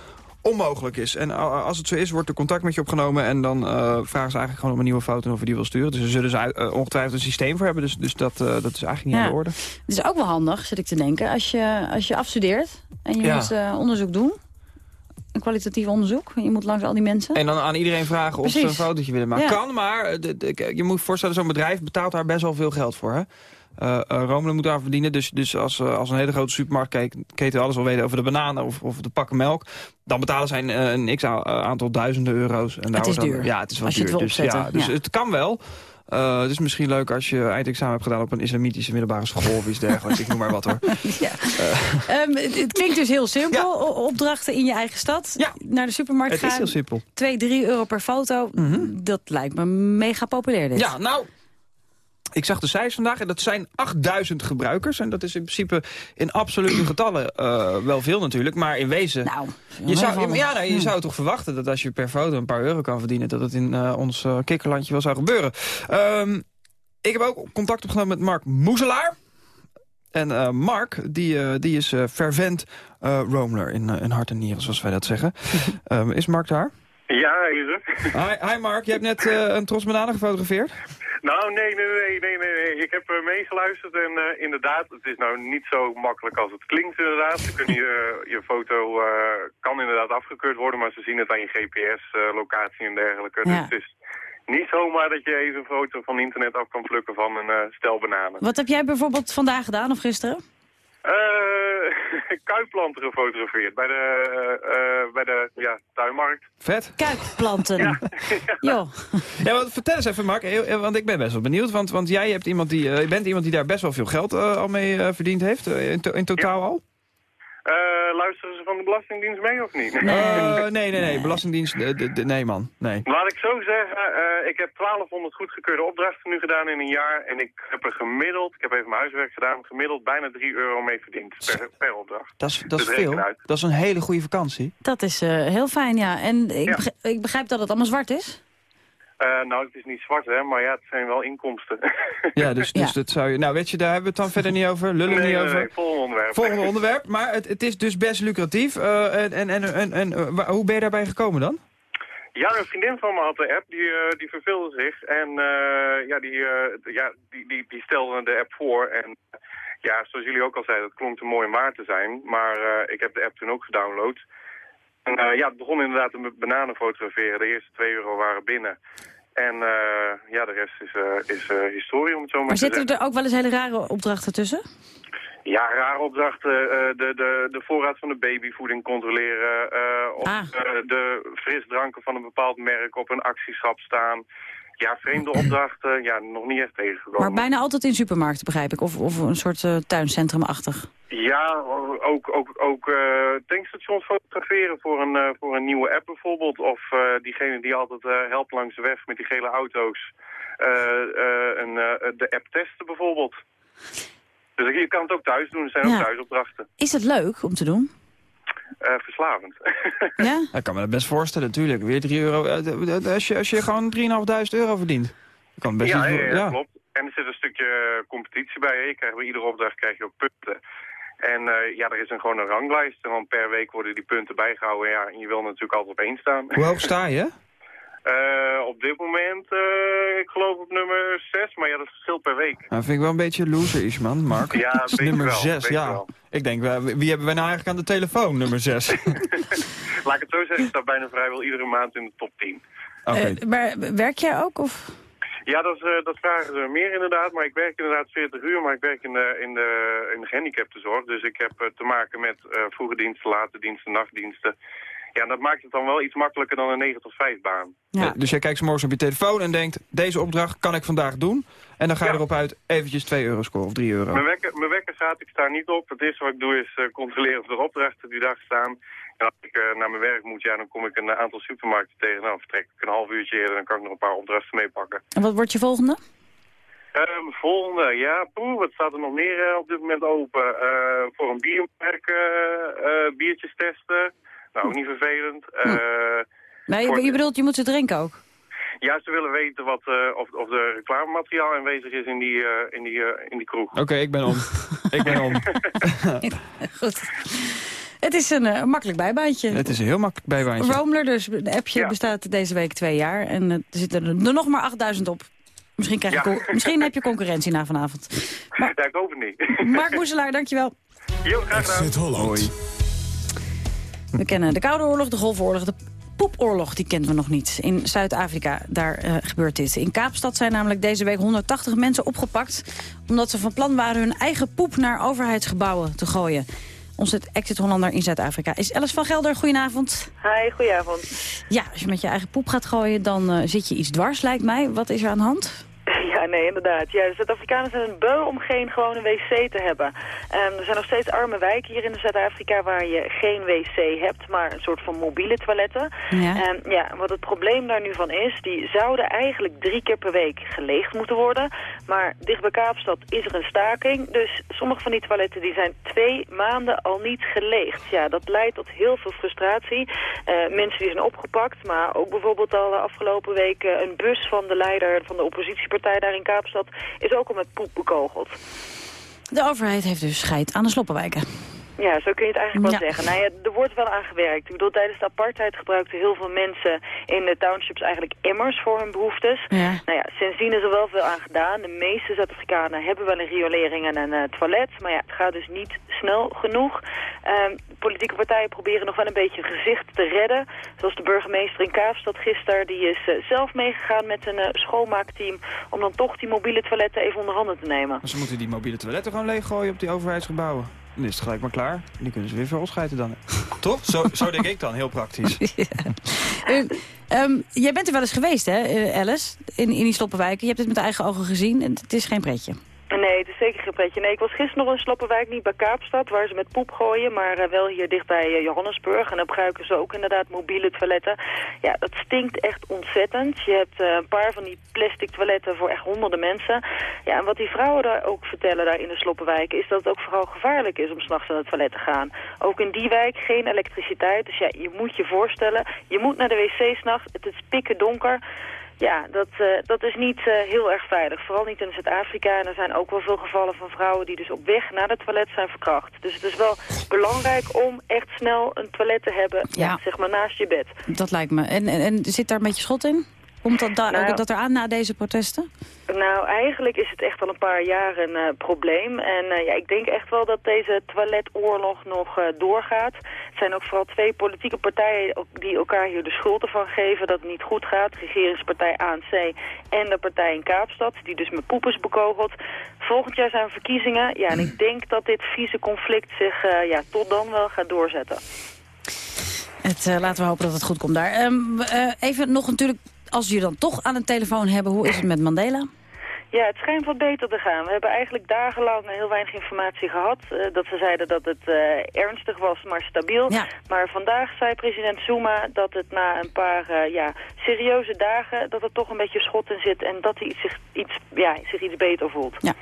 Speaker 8: onmogelijk is. En als het zo is, wordt er contact met je opgenomen... en dan eh, vragen ze eigenlijk gewoon om een nieuwe foto of je die wil sturen. Dus er zullen ze eh, ongetwijfeld een systeem voor hebben. Dus, dus dat, eh, dat is eigenlijk niet
Speaker 7: Ja.
Speaker 8: aan de orde.
Speaker 7: Het is ook wel handig, zit ik te denken. Als je, als je afstudeert en je
Speaker 8: Ja.
Speaker 7: moet onderzoek doen... een kwalitatief onderzoek, en je moet langs al die mensen...
Speaker 8: En dan aan iedereen vragen of ze een fotootje willen maken.
Speaker 7: Ja.
Speaker 8: Kan, maar de- de- je moet voorstellen, zo'n bedrijf betaalt daar best wel veel geld voor. Hè? Eh eh, Romelen moet daar verdienen. Dus, dus als, eh, als een hele grote supermarktketen alles wil weten over de bananen of, of de pakken melk... dan betalen zij een, een x a- aantal duizenden euro's. En daar
Speaker 7: Het is
Speaker 8: dan-
Speaker 7: duur,
Speaker 8: Ja, het is wel
Speaker 7: als je het
Speaker 8: duur.
Speaker 7: wil
Speaker 8: dus ja, dus
Speaker 7: ja.
Speaker 8: het kan wel. Het is misschien leuk als je eindexamen hebt gedaan op een islamitische middelbare school of iets dergelijks. Ik noem maar wat hoor.
Speaker 7: Ja. Ehm, het, het klinkt dus heel simpel. Opdrachten in je eigen stad. Naar de supermarkt
Speaker 8: Het
Speaker 7: gaan.
Speaker 8: is heel simpel.
Speaker 7: 2, 3 euro per foto. Dat lijkt me mega populair dit.
Speaker 8: Ja, nou, ik zag de cijfers vandaag en dat zijn 8000 gebruikers. En dat is in principe in absolute getallen eh, wel veel natuurlijk. Maar in wezen...
Speaker 7: Nou,
Speaker 8: je zou, ja, nou, je
Speaker 7: Ja.
Speaker 8: zou toch verwachten dat als je per foto een paar euro kan verdienen... dat het in eh, ons eh, kikkerlandje wel zou gebeuren. Ehm, ik heb ook contact opgenomen met Mark Moezelaar. En Mark, die, die is eh, fervent Roamler in, in hart en nieren, zoals wij dat zeggen. Ehm, is Mark daar?
Speaker 25: Ja, is het.
Speaker 8: Hi, hi Mark, je hebt net eh, een tros bananen gefotografeerd.
Speaker 25: Nou, nee, nee, nee, nee, nee, nee. Ik heb eh, meegeluisterd en eh, inderdaad, het is nou niet zo makkelijk als het klinkt inderdaad. Ze kunnen je, je foto eh, kan inderdaad afgekeurd worden, maar ze zien het aan je GPS-locatie en dergelijke.
Speaker 7: Ja.
Speaker 25: Dus het is niet zomaar dat je even een foto van internet af kan plukken van een eh, stel bananen.
Speaker 7: Wat heb jij bijvoorbeeld vandaag gedaan of gisteren?
Speaker 25: Eh kuipplanten gefotografeerd bij de, eh, eh, bij de ja, tuinmarkt.
Speaker 8: Vet.
Speaker 7: Kuipplanten. Joh.
Speaker 8: Ja, want vertel eens even, Mark, want ik ben best wel benieuwd. Want, want jij hebt iemand die, eh, je bent iemand die daar best wel veel geld eh, al mee eh, verdiend heeft, in, to- in totaal al?
Speaker 25: Eh, luisteren ze van de Belastingdienst mee of niet?
Speaker 8: Eh, nee, nee, nee, Belastingdienst, de- de- nee man, nee.
Speaker 25: Laat ik zo zeggen, eh, ik heb 1200 goedgekeurde opdrachten nu gedaan in een jaar. En ik heb er gemiddeld, ik heb even mijn huiswerk gedaan, gemiddeld bijna 3 euro mee verdiend per, per opdracht.
Speaker 8: Dat is, dat is
Speaker 25: Dus
Speaker 8: veel. Dat is een hele goede vakantie.
Speaker 7: Dat is eh, heel fijn, ja. En ik,
Speaker 25: Ja.
Speaker 7: begrijp, ik begrijp dat het allemaal zwart is.
Speaker 25: Eh, nou, het is niet zwart, hè, maar ja, het zijn wel inkomsten.
Speaker 8: Ja, dus, dus dat zou je... Nou, weet je, daar hebben we het dan verder niet over. Lullen we
Speaker 25: nee,
Speaker 8: niet
Speaker 25: nee,
Speaker 8: over.
Speaker 25: nee, volgende onderwerp.
Speaker 8: Volgende onderwerp. Maar het, het is dus best lucratief. eh, en en, en, en, en, eh, hoe ben je daarbij gekomen dan?
Speaker 25: Ja, een vriendin van me had de app, die, die verveelde zich. En eh, ja, die, eh, ja die, die, die stelde de app voor. En ja, zoals jullie ook al zeiden, het klonk te mooi om waar te zijn. Maar eh, ik heb de app toen ook gedownload. En eh, ja, het begon inderdaad met bananen fotograferen. De eerste 2 euro waren binnen. En eh, ja, de rest is, eh, is historie, om het zo maar,
Speaker 7: Maar
Speaker 25: te
Speaker 7: zitten er ook wel eens hele rare opdrachten tussen?
Speaker 25: Ja, rare opdrachten. de, de, de voorraad van de babyvoeding controleren. of
Speaker 7: Ah.
Speaker 25: de frisdranken van een bepaald merk op een actieschap staan. Ja, vreemde opdrachten. Ja, nog niet echt tegengekomen.
Speaker 7: Maar bijna altijd in supermarkten, begrijp ik. Of, of een soort eh, tuincentrumachtig.
Speaker 25: Ja, ook, ook, ook eh, tankstations fotograferen voor een, eh, voor een nieuwe app bijvoorbeeld. Of eh, diegene die altijd eh, helpt langs de weg met die gele auto's. eh, eh, een, eh, de app testen bijvoorbeeld. Dus je kan het ook thuis doen. Er zijn
Speaker 7: Ja.
Speaker 25: ook thuisopdrachten.
Speaker 7: Is dat leuk om te doen?
Speaker 25: Eh, verslavend.
Speaker 7: Ja?
Speaker 8: Ik kan me dat best voorstellen, natuurlijk. Weer 3 euro. eh, Als je, als je gewoon 3.500 euro verdient. Kan best
Speaker 25: ja,
Speaker 8: iets
Speaker 25: ja,
Speaker 8: voor-
Speaker 25: ja, klopt. En er zit een stukje competitie bij. hè. Je krijgt bij iedere opdracht krijg je ook punten. En eh, ja, er is een, gewoon een ranglijst. En dan per week worden die punten bijgehouden. Ja, en je wil natuurlijk altijd op één staan.
Speaker 8: Hoe hoog sta je?
Speaker 25: Eh, op dit moment, eh, ik geloof op nummer 6, maar ja, dat verschilt per week.
Speaker 8: Nou, vind ik wel een beetje loser man, Mark.
Speaker 25: Ja,
Speaker 8: Dat is nummer
Speaker 25: wel,
Speaker 8: 6,
Speaker 25: weet ik
Speaker 8: ja.
Speaker 25: wel.
Speaker 8: Ik denk, wel, wie hebben wij nou eigenlijk aan de telefoon, nummer 6?
Speaker 25: Laat ik het zo zeggen, ik sta bijna vrijwel iedere maand in de top 10.
Speaker 8: Oké.
Speaker 7: Eh, maar werk jij ook? Of?
Speaker 25: Ja, dat, is, eh, dat vragen ze meer inderdaad, maar ik werk inderdaad 40 uur, maar ik werk in de, in de, in de gehandicaptenzorg. Dus ik heb te maken met eh vroege diensten, late diensten, nachtdiensten. Ja, en dat maakt het dan wel iets makkelijker dan een 9 tot 5 baan.
Speaker 8: Eh, Dus jij kijkt 's morgens op je telefoon en denkt... deze opdracht kan ik vandaag doen. En dan ga je erop uit eventjes 2 euro scoren of 3 euro.
Speaker 25: Mijn wekker, mijn wekker gaat, ik sta niet op. Het eerste wat ik doe is eh, controleren of er opdrachten die dag staan. En als ik eh, naar mijn werk moet, ja, dan kom ik een aantal supermarkten tegen. Nou, dan vertrek ik een half uurtje eerder, dan kan ik nog een paar opdrachten meepakken.
Speaker 7: En wat wordt je volgende?
Speaker 25: Ehm, volgende, ja, poeh, wat staat er nog meer op dit moment open? Eh, voor een biermerk biertjes testen. Nou, ook niet vervelend. Eh,
Speaker 7: Nee,
Speaker 25: voor-
Speaker 7: je, je bedoelt, je moet ze drinken ook.
Speaker 25: ja, ze willen weten wat, eh, of, of er reclamemateriaal aanwezig is in die, eh, in die, in die kroeg.
Speaker 8: Oké, ik ben om. ik ben om.
Speaker 7: Goed. Het is een makkelijk bijbaantje.
Speaker 8: Het is een heel makkelijk bijbaantje.
Speaker 7: Roamler, dus de appje bestaat deze week twee jaar. En er zitten er nog maar 8000 op. Misschien, krijg
Speaker 25: Ja.
Speaker 7: misschien heb je concurrentie na vanavond.
Speaker 25: Ja, ik hoop het niet.
Speaker 7: Mark Moeselaar, dankjewel.
Speaker 25: Jo, graag gedaan.
Speaker 8: Hoi.
Speaker 7: We kennen de Koude Oorlog, de Golfoorlog, de poepoorlog, die kennen we nog niet. In Zuid-Afrika, daar eh, gebeurt dit. In Kaapstad zijn namelijk deze week 180 mensen opgepakt... omdat ze van plan waren hun eigen poep naar overheidsgebouwen te gooien. Onze exit-Hollander in Zuid-Afrika is Alice van Gelder. Goedenavond.
Speaker 26: Hi, goedenavond.
Speaker 7: Ja, als je met je eigen poep gaat gooien, dan eh, zit je iets dwars, lijkt mij. Wat is er aan de hand?
Speaker 26: Ja, nee, inderdaad. Ja, de Zuid-Afrikanen zijn een beu om geen gewone wc te hebben. Ehm, er zijn nog steeds arme wijken hier in Zuid-Afrika waar je geen wc hebt, maar een soort van mobiele toiletten.
Speaker 7: Ja.
Speaker 26: En ja, wat het probleem daar nu van is, die zouden eigenlijk drie keer per week geleegd moeten worden. Maar dicht bij Kaapstad is er een staking, dus sommige van die toiletten die zijn twee maanden al niet geleegd. Ja, dat leidt tot heel veel frustratie. Eh, mensen die zijn opgepakt, maar ook bijvoorbeeld al de afgelopen week eh, een bus van de leider van de oppositiepartij in Kaapstad is ook al met poep bekogeld.
Speaker 7: De overheid heeft dus scheid aan de sloppenwijken.
Speaker 26: Ja, zo kun je het eigenlijk wel
Speaker 7: Ja.
Speaker 26: zeggen. Nou ja, er wordt wel aan gewerkt. Ik bedoel, tijdens de apartheid gebruikten heel veel mensen in de townships eigenlijk emmers voor hun behoeftes.
Speaker 7: Ja.
Speaker 26: Nou ja, sindsdien is er wel veel aan gedaan. De meeste Zuid-Afrikanen hebben wel een riolering en een eh, toilet. Maar ja, het gaat dus niet snel genoeg. Ehm, politieke partijen proberen nog wel een beetje een gezicht te redden. Zoals de burgemeester in Kaapstad gisteren. Die is eh, zelf meegegaan met een eh, schoonmaakteam... om dan toch die mobiele toiletten even onder handen te nemen.
Speaker 8: Maar ze moeten die mobiele toiletten gewoon leeggooien op die overheidsgebouwen. Dan is het gelijk maar klaar. En die kunnen ze weer veel schijten dan. Toch? Zo, zo denk ik dan, heel praktisch.
Speaker 7: Eh, ehm, jij bent er wel eens geweest, hè, eh, Alice? In, in die sloppenwijken. Je hebt het met eigen ogen gezien en het is geen pretje.
Speaker 26: Het is zeker geen pretje. Nee, ik was gisteren nog in Sloppenwijk, niet bij Kaapstad, waar ze met poep gooien, maar eh, wel hier dichtbij uh, Johannesburg. En dan gebruiken ze ook inderdaad mobiele toiletten. Ja, dat stinkt echt ontzettend. Je hebt uh, een paar van die plastic toiletten voor echt honderden mensen. Ja, en wat die vrouwen daar ook vertellen daar in de Sloppenwijk, is dat het ook vooral gevaarlijk is om s'nachts naar het toilet te gaan. Ook in die wijk geen elektriciteit, dus ja, je moet je voorstellen, je moet naar de wc s'nachts, het is pikken donker. Ja, dat, uh, dat is niet uh, heel erg veilig. Vooral niet in Zuid-Afrika. En er zijn ook wel veel gevallen van vrouwen die dus op weg naar het toilet zijn verkracht. Dus het is wel belangrijk om echt snel een toilet te hebben, ja. zeg maar naast je bed.
Speaker 7: Dat lijkt me. En, en, en zit daar een beetje schot in? Komt dat, da-
Speaker 26: Nou-
Speaker 7: dat eraan na deze protesten?
Speaker 26: Nou, eigenlijk is het echt al een paar jaar een eh, probleem. En eh, ja, ik denk echt wel dat deze toiletoorlog nog eh, doorgaat. Het zijn ook vooral twee politieke partijen die elkaar hier de schuld ervan geven dat het niet goed gaat. De regeringspartij ANC en de partij in Kaapstad, die dus met poep is bekogeld. Volgend jaar zijn verkiezingen. Ja, en ik denk dat dit vieze conflict zich ja, tot dan wel gaat doorzetten.
Speaker 7: Het, laten we hopen dat het goed komt daar. Ehm, eh, even nog natuurlijk, als je dan toch aan een telefoon hebben, hoe is het met Mandela?
Speaker 26: Ja, het schijnt wat beter te gaan. We hebben eigenlijk dagenlang heel weinig informatie gehad. eh, dat ze zeiden dat het eh, ernstig was, maar stabiel. Maar vandaag zei president Zuma dat het na een paar eh, ja, serieuze dagen... dat er toch een beetje schot in zit en dat hij zich iets, ja, zich iets beter voelt.
Speaker 7: Ja,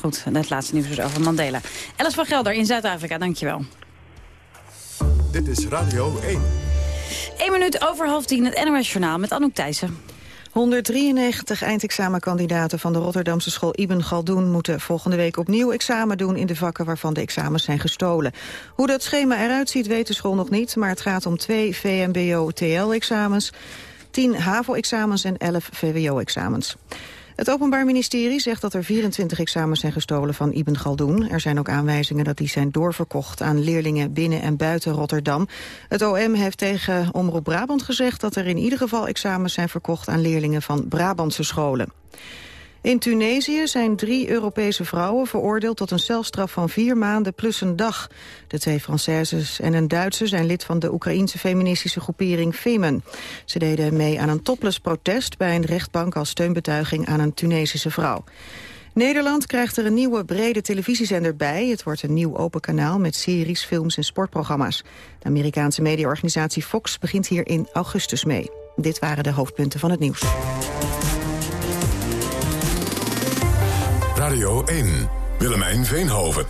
Speaker 7: goed. Het laatste nieuws dus over Mandela. Alice van Gelder in Zuid-Afrika, dankjewel.
Speaker 6: Dit is Radio 1.
Speaker 7: 1 minuut over half tien, het NOS Journaal met Anouk Thijssen.
Speaker 1: 193 eindexamenkandidaten van de Rotterdamse school Ibn Galdoen moeten volgende week opnieuw examen doen in de vakken waarvan de examens zijn gestolen. Hoe dat schema eruit ziet weet de school nog niet, maar het gaat om twee VMBO-TL-examens, 10 HAVO-examens en 11 VWO-examens. Het Openbaar Ministerie zegt dat er 24 examens zijn gestolen van Ibn Galdoen. Er zijn ook aanwijzingen dat die zijn doorverkocht aan leerlingen binnen en buiten Rotterdam. Het OM heeft tegen Omroep Brabant gezegd dat er in ieder geval examens zijn verkocht aan leerlingen van Brabantse scholen. In Tunesië zijn drie Europese vrouwen veroordeeld tot een celstraf van vier maanden plus een dag. De twee Françaises en een Duitse zijn lid van de Oekraïense feministische groepering Femen. Ze deden mee aan een topless protest bij een rechtbank als steunbetuiging aan een Tunesische vrouw. Nederland krijgt er een nieuwe brede televisiezender bij. Het wordt een nieuw open kanaal met series, films en sportprogramma's. De Amerikaanse mediaorganisatie Fox begint hier in augustus mee. Dit waren de hoofdpunten van het nieuws.
Speaker 6: Radio 1. Willemijn Veenhoven.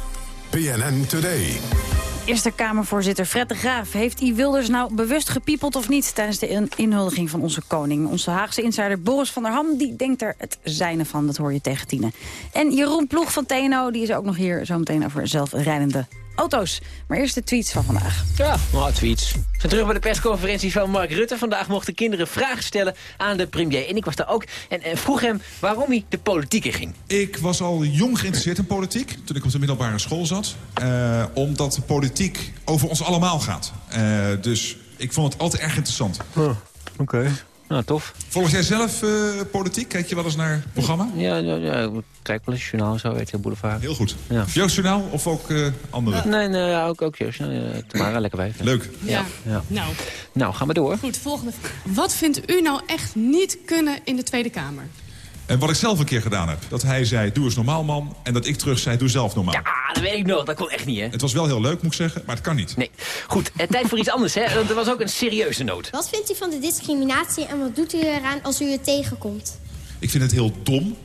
Speaker 6: PNN Today.
Speaker 7: Eerste Kamervoorzitter Fred de Graaf. Heeft I. Wilders nou bewust gepiepeld of niet... tijdens de in- inhuldiging van onze koning? Onze Haagse insider Boris van der Ham die denkt er het zijne van. Dat hoor je tegen Tine. En Jeroen Ploeg van TNO die is ook nog hier zometeen over zelfrijdende auto's. Maar eerst de tweets van vandaag.
Speaker 9: Ja, maar tweets. We zijn terug bij de persconferentie van Mark Rutte. Vandaag mochten kinderen vragen stellen aan de premier. En ik was daar ook en, en vroeg hem waarom hij de politiek in ging.
Speaker 21: Ik was al jong geïnteresseerd in politiek, toen ik op de middelbare school zat. Eh, omdat de politiek over ons allemaal gaat. Eh, dus ik vond het altijd erg interessant.
Speaker 9: Oké. Nou, tof.
Speaker 21: Volg jij zelf eh, politiek? Kijk je wel eens naar het programma?
Speaker 9: Ja, ja, ja, ik kijk wel eens journaal en zo, weet je, Boulevard.
Speaker 21: Heel goed.
Speaker 9: Ja.
Speaker 21: Jeugdjournaal of ook eh, andere?
Speaker 9: Nee, nee, ja, ook, ook. Ja, Tamara, lekker wijf.
Speaker 21: Leuk.
Speaker 20: Ja.
Speaker 9: ja.
Speaker 20: Nou,
Speaker 9: Nou, gaan we door.
Speaker 20: goed, volgende vraag. Wat vindt u nou echt niet kunnen in de Tweede Kamer?
Speaker 21: En wat ik zelf een keer gedaan heb. Dat hij zei, doe eens normaal man. En dat ik terug zei, doe zelf normaal.
Speaker 9: Ah, dat weet ik nog. Dat kon echt niet, hè?
Speaker 21: Het was wel heel leuk, moet ik zeggen. Maar het kan niet.
Speaker 9: Nee. Goed, eh, tijd voor iets anders, hè? Want Er was ook een serieuze noot.
Speaker 22: Wat vindt u van de discriminatie en wat doet u eraan als u het tegenkomt?
Speaker 21: Ik vind het heel dom.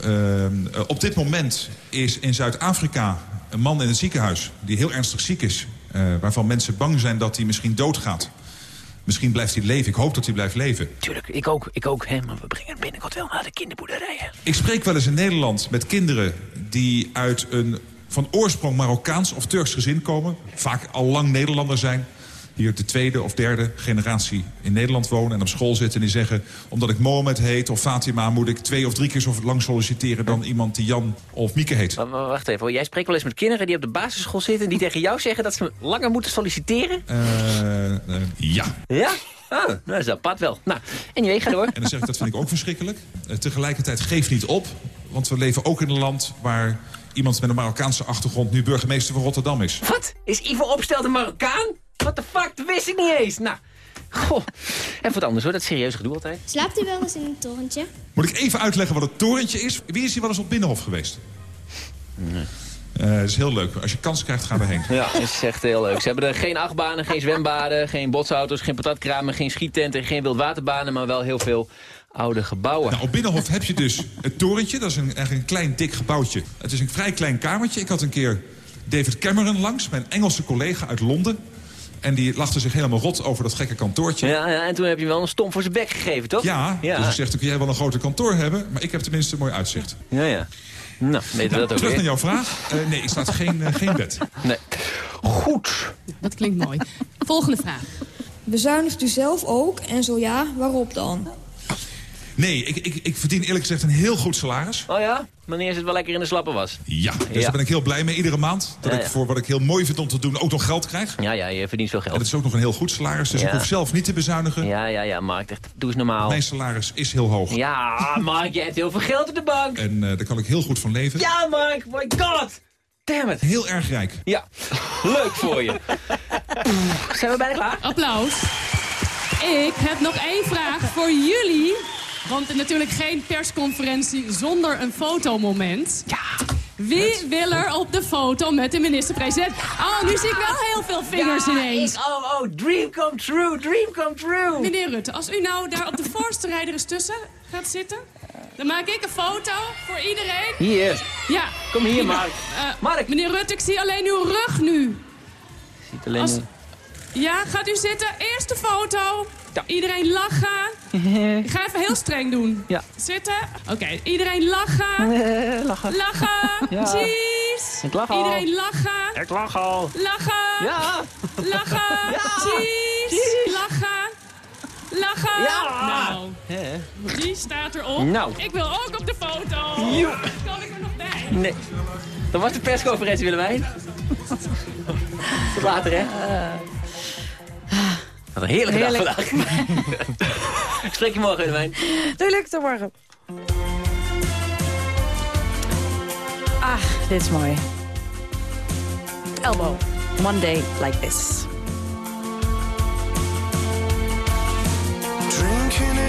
Speaker 21: Ehm, eh, op dit moment is in Zuid-Afrika een man in het ziekenhuis... die heel ernstig ziek is. eh, waarvan mensen bang zijn dat hij misschien doodgaat. Misschien blijft hij leven. Ik hoop dat hij blijft leven.
Speaker 9: Tuurlijk, ik ook, ik ook, hè? Maar we brengen binnenkort wel naar de kinderboerderijen.
Speaker 21: Ik spreek wel eens in Nederland met kinderen die uit een van oorsprong Marokkaans of Turks gezin komen. Vaak al lang Nederlander zijn. Hier de tweede of derde generatie in Nederland wonen en op school zitten. En die zeggen, omdat ik Mohammed heet of Fatima... moet ik twee of drie keer zo lang solliciteren dan iemand die Jan of Mieke heet.
Speaker 9: Maar, maar wacht even, hoor. jij spreekt wel eens met kinderen die op de basisschool zitten... en die tegen jou zeggen dat ze langer moeten solliciteren?
Speaker 21: Eh, eh, ja.
Speaker 9: Ja? Ah, dat is apart wel. Nou, anyway, ga door.
Speaker 21: En dan zeg ik, dat vind ik ook verschrikkelijk. Eh, tegelijkertijd geef niet op, want we leven ook in een land... waar iemand met een Marokkaanse achtergrond nu burgemeester van Rotterdam is.
Speaker 9: Wat? Is Ivo Opstelt een Marokkaan? What the fuck? Dat wist ik niet eens. Nou, goh. En wat anders hoor, dat serieuze gedoe altijd.
Speaker 22: Slaapt u wel eens in een torentje?
Speaker 21: Moet ik even uitleggen wat het torentje is? Wie is hier wel eens op Binnenhof geweest? Eh, dat is heel leuk. Als je kans krijgt, ga erheen.
Speaker 9: Ja, het is echt heel leuk. Ze hebben er geen achtbanen, geen zwembaden, geen botsauto's, geen patatkramen, geen schiettenten, geen wildwaterbanen, maar wel heel veel oude gebouwen.
Speaker 21: Nou, op Binnenhof heb je dus het torentje. Dat is een, eigenlijk een klein, dik gebouwtje. Het is een vrij klein kamertje. Ik had een keer David Cameron langs, mijn Engelse collega uit Londen. En die lachte zich helemaal rot over dat gekke kantoortje.
Speaker 9: Ja, ja, en toen heb je wel een stom voor zijn bek gegeven, toch?
Speaker 21: Ja, dus ik zeg, dan kun jij wel een groter kantoor hebben... maar ik heb tenminste een mooi uitzicht.
Speaker 9: Ja, ja. Nou, weten we
Speaker 21: Nou,
Speaker 9: dat ook
Speaker 21: terug
Speaker 9: weer.
Speaker 21: naar jouw vraag. Eh, nee, er staat geen, eh, geen bed.
Speaker 9: Nee. Goed.
Speaker 20: Dat klinkt mooi. Volgende vraag.
Speaker 14: Bezuinigt u zelf ook? En zo ja, waarop dan?
Speaker 21: Nee, ik, ik, ik verdien eerlijk gezegd een heel goed salaris.
Speaker 9: Oh ja? Wanneer is het wel lekker in de slappen was?
Speaker 21: Ja, dus
Speaker 9: Ja.
Speaker 21: daar ben ik heel blij mee iedere maand. Dat
Speaker 9: Ja,
Speaker 21: ik
Speaker 9: ja.
Speaker 21: voor wat ik heel mooi vind om te doen ook nog geld krijg.
Speaker 9: Ja, ja, je verdient veel
Speaker 21: En
Speaker 9: geld.
Speaker 21: het is ook nog een heel goed salaris, dus
Speaker 9: Ja.
Speaker 21: ik hoef zelf niet te bezuinigen.
Speaker 9: Ja, ja, ja, Mark, echt, doe eens normaal.
Speaker 21: Mijn salaris is heel hoog.
Speaker 9: Ja, Mark, je hebt heel veel geld op de bank.
Speaker 21: En eh, daar kan ik heel goed van leven.
Speaker 9: Ja, Mark, my god. Damn it.
Speaker 21: Heel erg rijk.
Speaker 9: Ja, leuk voor je. Zijn we bijna klaar?
Speaker 20: Applaus. Ik heb nog één vraag voor jullie. Want natuurlijk geen persconferentie zonder een fotomoment. Ja. Wie wil er op de foto met de minister-president? Oh, nu zie ik wel heel veel vingers
Speaker 9: Ja,
Speaker 20: ineens.
Speaker 9: ik- oh, oh, dream come true, dream come true.
Speaker 20: Meneer Rutte, als u nou daar op de voorste rij er eens tussen gaat zitten... dan maak ik een foto voor iedereen.
Speaker 9: Hier.
Speaker 20: Ja.
Speaker 9: Kom hier. Mark.
Speaker 20: Eh,
Speaker 9: Mark.
Speaker 20: Meneer Rutte, ik zie alleen uw rug nu.
Speaker 9: Ziet alleen...
Speaker 20: Als- Ja, gaat u zitten. Eerste foto. Iedereen lachen. Ik ga even heel streng doen.
Speaker 9: Ja.
Speaker 20: Zitten. Oké, iedereen lachen.
Speaker 9: lachen.
Speaker 20: Lachen.
Speaker 9: Ja.
Speaker 20: Cheese.
Speaker 9: Ik lach al.
Speaker 20: Iedereen lachen.
Speaker 9: Ik lach al.
Speaker 20: Lachen.
Speaker 9: Ja.
Speaker 20: Lachen.
Speaker 9: Ja.
Speaker 20: Cheese.
Speaker 9: Cheese.
Speaker 20: Lachen. Lachen.
Speaker 9: Ja.
Speaker 20: Nou,
Speaker 9: Hè?
Speaker 20: die staat erop.
Speaker 9: Nou.
Speaker 20: Ik wil ook op de foto.
Speaker 9: Jo.
Speaker 20: Kan ik er nog bij?
Speaker 9: Nee. Dat was de persconferentie, Willemijn. Tot later, hè? Wat een heerlijke
Speaker 7: Heerlijk.
Speaker 9: dag vandaag. Ik spreek je morgen, Willemijn.
Speaker 7: Doei, leuk, tot morgen. Ah, dit is mooi. Elbow. One day like this.
Speaker 24: Drinking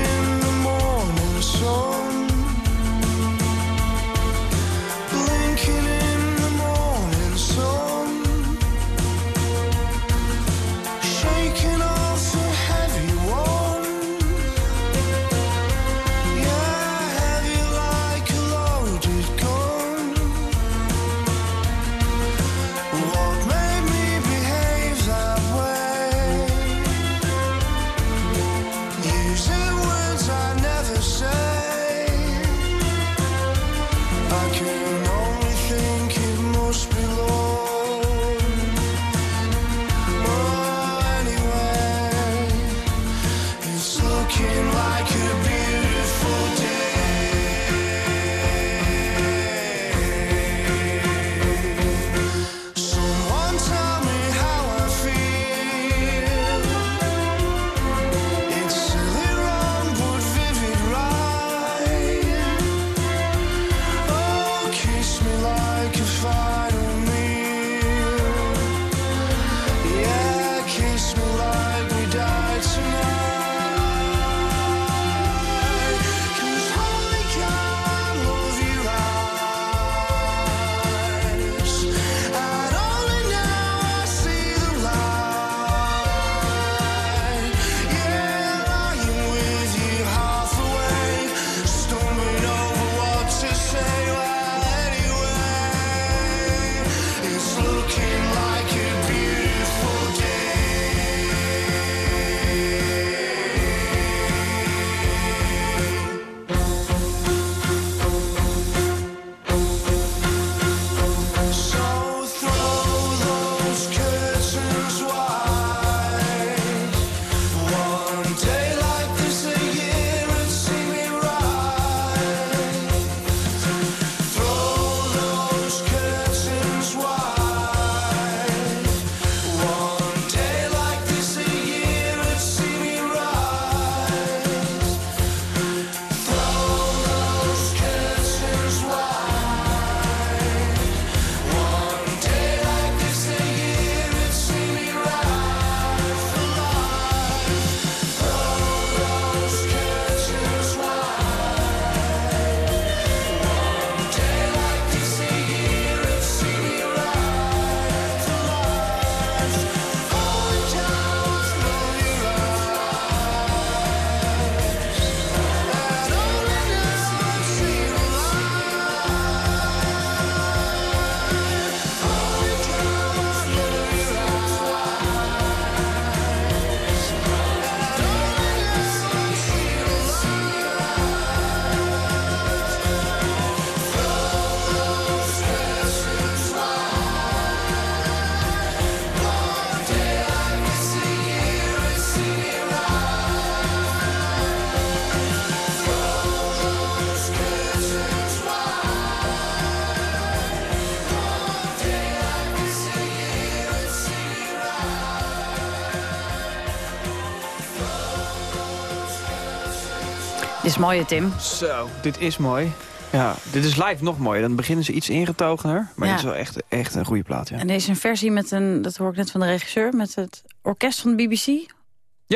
Speaker 7: is mooi, hè, Tim.
Speaker 8: Zo, dit is mooi. Ja, dit is live nog mooier. Dan beginnen ze iets ingetogener. Maar
Speaker 7: Ja.
Speaker 8: dit is wel echt, echt een goede plaat, ja.
Speaker 7: En deze is een versie met een, dat hoor ik net van de regisseur... met het orkest van de BBC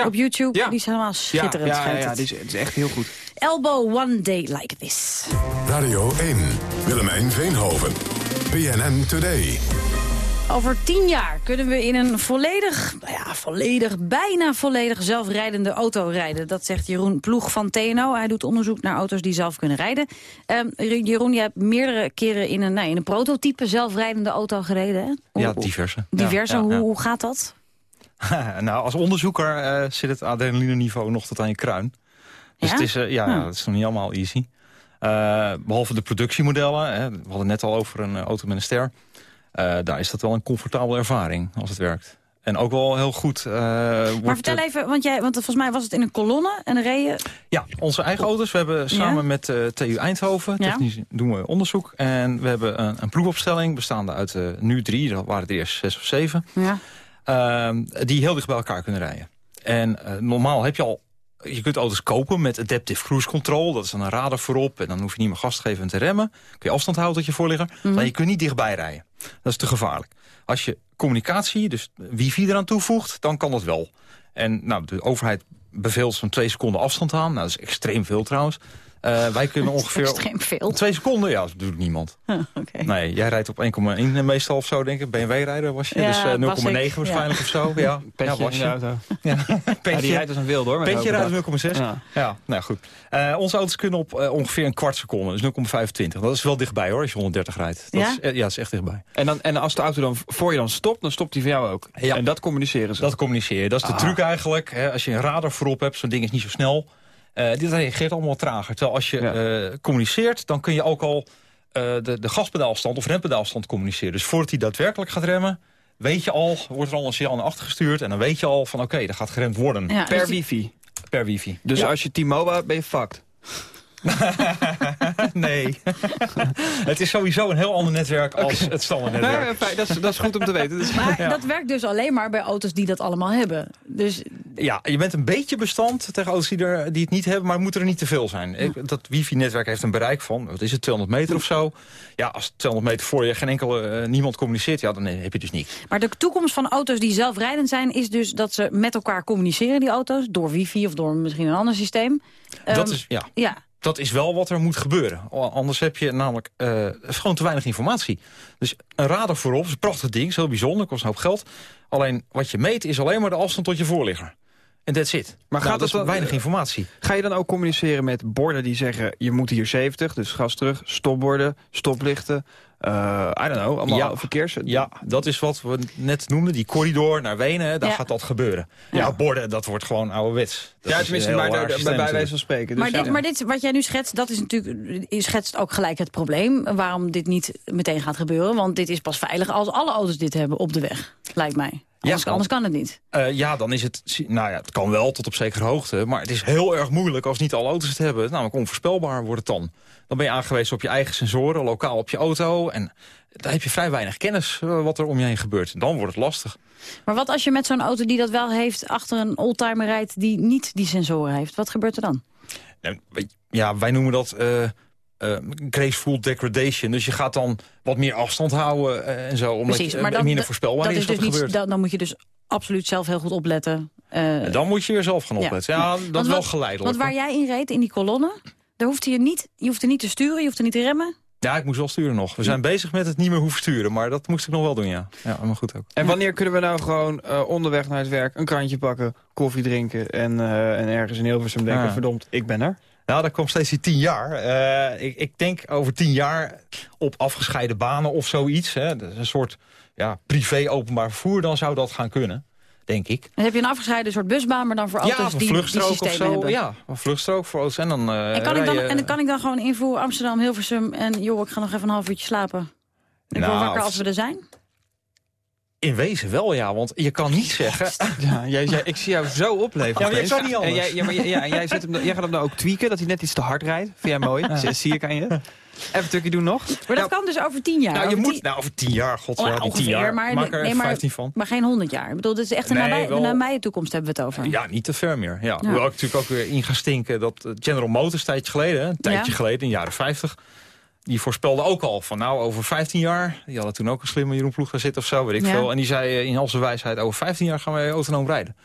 Speaker 7: op YouTube. Die is helemaal schitterend.
Speaker 8: Ja, ja,
Speaker 7: schijnt
Speaker 8: ja,
Speaker 7: het.
Speaker 8: dit is, het is echt heel goed.
Speaker 7: Elbow One Day Like This.
Speaker 6: Radio 1, Willemijn Veenhoven. PNN Today.
Speaker 7: Over tien jaar kunnen we in een volledig, nou ja, volledig, bijna volledig zelfrijdende auto rijden. Dat zegt Jeroen Ploeg van TNO. Hij doet onderzoek naar auto's die zelf kunnen rijden. Ehm, Jeroen, je hebt meerdere keren in een, nou, in een prototype zelfrijdende auto gereden. Hè? Hoe-
Speaker 23: Ja, diverse.
Speaker 7: Diverse,
Speaker 23: Ja, ja,
Speaker 7: hoe, gaat dat?
Speaker 23: nou, als onderzoeker eh, zit het adrenaline-niveau nog tot aan je kruin. Dus
Speaker 7: Ja?
Speaker 23: het is, eh, ja, het is nog niet allemaal easy. Eh, behalve de productiemodellen, hè, we hadden net al over een auto met een ster. Eh, daar is dat wel een comfortabele ervaring als het werkt. En ook wel heel goed. eh,
Speaker 7: Maar vertel even, want, jij, want volgens mij was het in een kolonne en reed je...
Speaker 23: Ja, onze eigen auto's. We hebben samen
Speaker 7: Ja?
Speaker 23: met eh, TU Eindhoven
Speaker 7: Ja.
Speaker 23: technisch doen we onderzoek. En we hebben een, een proefopstelling bestaande uit eh, nu drie. Dat waren er eerst zes of zeven.
Speaker 7: Ja.
Speaker 23: Ehm, die heel dicht bij elkaar kunnen rijden. En normaal heb je al... Je kunt auto's kopen met Adaptive Cruise Control. Dat is dan een radar voorop. En dan hoef je niet meer gas te geven en te remmen. Kun je afstand houden tot je voorligger.
Speaker 7: Mhm.
Speaker 23: Maar je kunt niet dichtbij rijden. Dat is te gevaarlijk. Als je communicatie, dus wifi eraan toevoegt, dan kan dat wel. En nou, de overheid beveelt zo'n twee seconden afstand aan. Nou, dat is extreem veel trouwens. Eh, wij kunnen ongeveer...
Speaker 7: Extreem veel.
Speaker 23: Twee seconden? Ja, dat doet niemand.
Speaker 7: Oké.
Speaker 23: Nee, jij rijdt op 1,1 meestal of zo, denk ik. BMW-rijder was je,
Speaker 7: Ja,
Speaker 23: dus eh, 0,9
Speaker 7: was ik,
Speaker 23: waarschijnlijk
Speaker 7: ja.
Speaker 23: of zo. Ja,
Speaker 8: Petje
Speaker 23: ja, was
Speaker 8: in
Speaker 23: je.
Speaker 8: de auto.
Speaker 23: Ja,
Speaker 8: Ja, die rijdt als een wilde, hoor,
Speaker 23: Petje rijdt
Speaker 8: dak.
Speaker 23: 0,6.
Speaker 8: Ja.
Speaker 23: Ja. nou goed. Eh, onze auto's kunnen op eh, ongeveer een kwart seconde, dus 0,25. Dat is wel dichtbij hoor, als je 130 rijdt. Dat
Speaker 8: Ja?
Speaker 23: Is, eh, ja, dat is echt dichtbij.
Speaker 8: En, dan, en als de auto dan voor je dan stopt, dan stopt hij voor jou ook.
Speaker 23: Ja.
Speaker 8: En dat communiceren ze.
Speaker 23: Dat communiceren. je. Dat is de
Speaker 8: Ah.
Speaker 23: truc eigenlijk. Hè, als je een radar voorop hebt, zo'n ding is niet zo snel. Eh, dit reageert allemaal trager. Terwijl als je eh, communiceert, dan kun je ook al eh, de, de gaspedaalstand of rempedaalstand communiceren. Dus voordat hij daadwerkelijk gaat remmen, weet je al, wordt er al een signaal naar achter gestuurd. En dan weet je al van oké, er gaat geremd worden.
Speaker 7: Ja,
Speaker 8: per
Speaker 7: dus
Speaker 8: wifi.
Speaker 23: Per wifi.
Speaker 8: Dus
Speaker 23: Ja.
Speaker 8: als je T-Mobile ben je fucked.
Speaker 23: nee. het is sowieso een heel ander netwerk als het standaardnetwerk.
Speaker 8: Ja, dat, is, dat is goed om te weten. Dus-
Speaker 7: Maar
Speaker 23: Ja.
Speaker 7: dat werkt dus alleen maar bij auto's die dat allemaal hebben. Dus
Speaker 23: Ja, je bent een beetje bestand tegen auto's die, er, die het niet hebben, maar het moet er niet te veel zijn. Ik, dat wifi-netwerk heeft een bereik van, wat is het, 200 meter of zo. Ja, als 200 meter voor je geen enkele, eh, niemand communiceert, ja, dan eh, heb je dus niet.
Speaker 7: Maar de toekomst van auto's die zelfrijdend zijn... is dus dat ze met elkaar communiceren, die auto's. Door wifi of door misschien een ander systeem.
Speaker 23: dat,
Speaker 7: Ehm,
Speaker 23: is, ja,
Speaker 7: Ja,
Speaker 23: dat is wel wat er moet gebeuren. Anders heb je namelijk eh, is gewoon te weinig informatie. Dus een radar voorop is een prachtig ding, is heel bijzonder, kost een hoop geld. Alleen wat je meet is alleen maar de afstand tot je voorligger. En that's it. Maar
Speaker 8: gaat
Speaker 23: gaat dat
Speaker 8: dan-
Speaker 23: weinig informatie.
Speaker 8: Ga je dan ook communiceren met borden die zeggen... je moet hier 70, dus gas terug, stopborden, stoplichten... eh I don't know, allemaal
Speaker 23: Ja.
Speaker 8: verkeers...
Speaker 23: Ja, dat is wat we net noemden. Die corridor naar Wenen, daar
Speaker 8: Ja.
Speaker 23: gaat dat gebeuren. Ja, borden, dat wordt gewoon ouderwets. Dat
Speaker 8: ja,
Speaker 23: is
Speaker 8: tenminste, maar bij, bij wijze van spreken. Dus
Speaker 7: maar, dit, maar dit, wat jij nu schetst, dat is natuurlijk, je schetst ook gelijk het probleem... waarom dit niet meteen gaat gebeuren. Want dit is pas veilig als alle auto's dit hebben op de weg, lijkt mij. Anders,
Speaker 23: kan.
Speaker 7: anders kan het niet.
Speaker 23: Eh, ja, dan is het... Nou ja, het kan wel tot op zekere hoogte. Maar het is heel erg moeilijk als niet alle auto's het hebben. Namelijk onvoorspelbaar wordt het dan. Dan ben je aangewezen op je eigen sensoren, lokaal op je auto. En daar heb je vrij weinig kennis eh, wat er om je heen gebeurt. Dan wordt het lastig.
Speaker 7: Maar wat als je met zo'n auto die dat wel heeft... achter een oldtimer rijdt die niet die sensoren heeft? Wat gebeurt er dan?
Speaker 23: Ja, wij noemen dat eh eh, graceful degradation. Dus je gaat dan wat meer afstand houden en zo. Omdat
Speaker 7: Precies,
Speaker 23: je,
Speaker 7: maar dan,
Speaker 23: minder voorspelbaar
Speaker 7: dat
Speaker 23: is,
Speaker 7: dus niet, dan, dan moet je dus absoluut zelf heel goed opletten.
Speaker 23: En dan moet je er zelf gaan opletten. Ja, dat
Speaker 7: Want
Speaker 23: wel
Speaker 7: wat-
Speaker 23: geleidelijk.
Speaker 7: Want waar jij in reed, in die kolonne... Daar hoeft je, niet, je hoeft er niet te sturen, je hoeft er niet te remmen.
Speaker 23: Ja, ik moest wel sturen nog. We zijn bezig met het niet meer hoeven sturen. Maar dat moest ik nog wel doen, ja. Ja, maar goed ook.
Speaker 8: En wanneer kunnen we nou gewoon eh, onderweg naar het werk een krantje pakken, koffie drinken en, eh, en ergens in Hilversum denken,
Speaker 23: Ja.
Speaker 8: verdomd, ik ben er?
Speaker 23: Nou, dat komt steeds die tien jaar. Eh, ik, ik denk over tien jaar op afgescheiden banen of zoiets. Hè, dat is een soort ja, privé-openbaar vervoer. Dan zou dat gaan kunnen, denk ik.
Speaker 7: Dan heb je een afgescheiden soort busbaan, maar dan voor auto's
Speaker 23: ja,
Speaker 7: die, die
Speaker 23: vluchtstrook of
Speaker 7: systemen
Speaker 23: zo.
Speaker 7: hebben.
Speaker 23: Ja, een vluchtstrook voor auto's. En dan, eh,
Speaker 7: En, kan ik dan,
Speaker 23: je-
Speaker 7: en dan kan ik dan gewoon invoeren Amsterdam, Hilversum... en joh, ik ga nog even een half uurtje slapen. Ik word
Speaker 23: Nou,
Speaker 7: wakker
Speaker 23: of-
Speaker 7: als we er zijn.
Speaker 23: In wezen wel, ja. Want je kan niet zeggen...
Speaker 8: Ja, jij, jij, ik zie jou zo opleven.
Speaker 23: Ja, maar je kan niet anders.
Speaker 8: En jij, ja, maar, jij- ja, en jij, zet hem, jij gaat hem nou ook tweaken, dat hij net iets te hard rijdt. Vind jij mooi?
Speaker 23: Ja.
Speaker 8: Zie- Zie ik aan je. Even tukje doen nog.
Speaker 7: Maar dat kan dus over tien jaar.
Speaker 23: Nou, je
Speaker 7: Over
Speaker 23: moet,
Speaker 7: tien-
Speaker 23: nou, over tien jaar, god,
Speaker 7: Oh,
Speaker 23: tien jaar.
Speaker 7: maar,
Speaker 23: Maak er
Speaker 7: nee, maar,
Speaker 23: 15 van.
Speaker 7: maar geen honderd jaar. Ik bedoel, dit is echt een
Speaker 23: Nee,
Speaker 7: nabij,
Speaker 23: wel-
Speaker 7: nabije toekomst hebben we het over.
Speaker 23: Ja, niet te ver meer. Ja. Hoewel ik natuurlijk ook weer in ga stinken dat eh, General Motors een tijdje geleden, een tijdje geleden, in de jaren 50, die voorspelde ook al van nou over 15 jaar, die hadden toen ook een slimme Jeroen Ploeg daar zitten of zo, weet ik
Speaker 7: Ja.
Speaker 23: veel. En die zei eh, in al zijn wijsheid, over 15 jaar gaan wij autonoom rijden.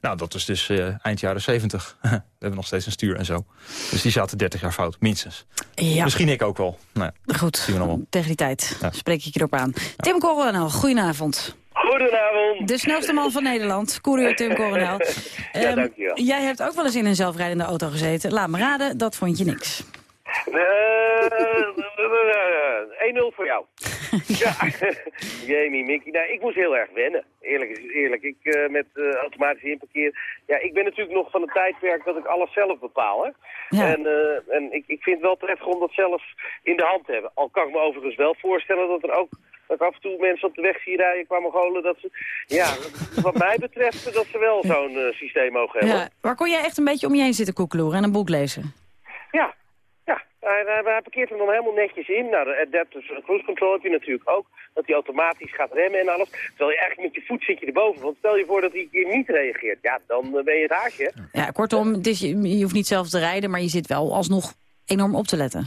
Speaker 23: Nou, dat is dus eh, eind jaren 70. we hebben nog steeds een stuur en zo. Dus die zaten 30 jaar fout, minstens.
Speaker 7: Ja.
Speaker 23: Misschien ik ook wel. Nou,
Speaker 7: Goed,
Speaker 23: zien we nog wel.
Speaker 7: tegen die tijd
Speaker 23: Ja.
Speaker 7: spreek ik je erop aan. Tim Coronel, goedenavond.
Speaker 27: Goedenavond.
Speaker 7: De snelste man van Nederland, coureur Tim Coronel.
Speaker 27: Ja,
Speaker 7: Ehm,
Speaker 27: dankjewel.
Speaker 7: Jij hebt ook wel eens in een zelfrijdende auto gezeten. Laat me raden, dat vond je niks.
Speaker 27: Eh, 1-0 voor jou. ja, Jamie, Mickey. Nou, ik moest heel erg wennen. Eerlijk is eerlijk. Ik eh, met eh, automatisch inparkeer. Ja, ik ben natuurlijk nog van het tijdperk dat ik alles zelf bepaal. Hè?
Speaker 7: Ja.
Speaker 27: En, eh, en ik, ik vind het wel prettig om dat zelf in de hand te hebben. Al kan ik me overigens wel voorstellen dat er ook dat af en toe mensen op de weg zie rijden qua Mongolen. Dat ze, ja, wat mij betreft, dat ze wel zo'n eh, systeem mogen hebben.
Speaker 7: Ja, waar kon jij echt een beetje om je heen zitten koekeloeren en een boek lezen?
Speaker 27: Ja. Hij, hij, hij parkeert hem dan helemaal netjes in. Nou, de adaptive cruise control heb je natuurlijk ook. Dat hij automatisch gaat remmen en alles. Terwijl je eigenlijk met je voet zit je erboven. Want stel je voor dat hij niet reageert. Ja, dan eh, ben je het haasje.
Speaker 7: Ja, kortom, het is, je hoeft niet zelf te rijden, maar je zit wel alsnog enorm op te letten.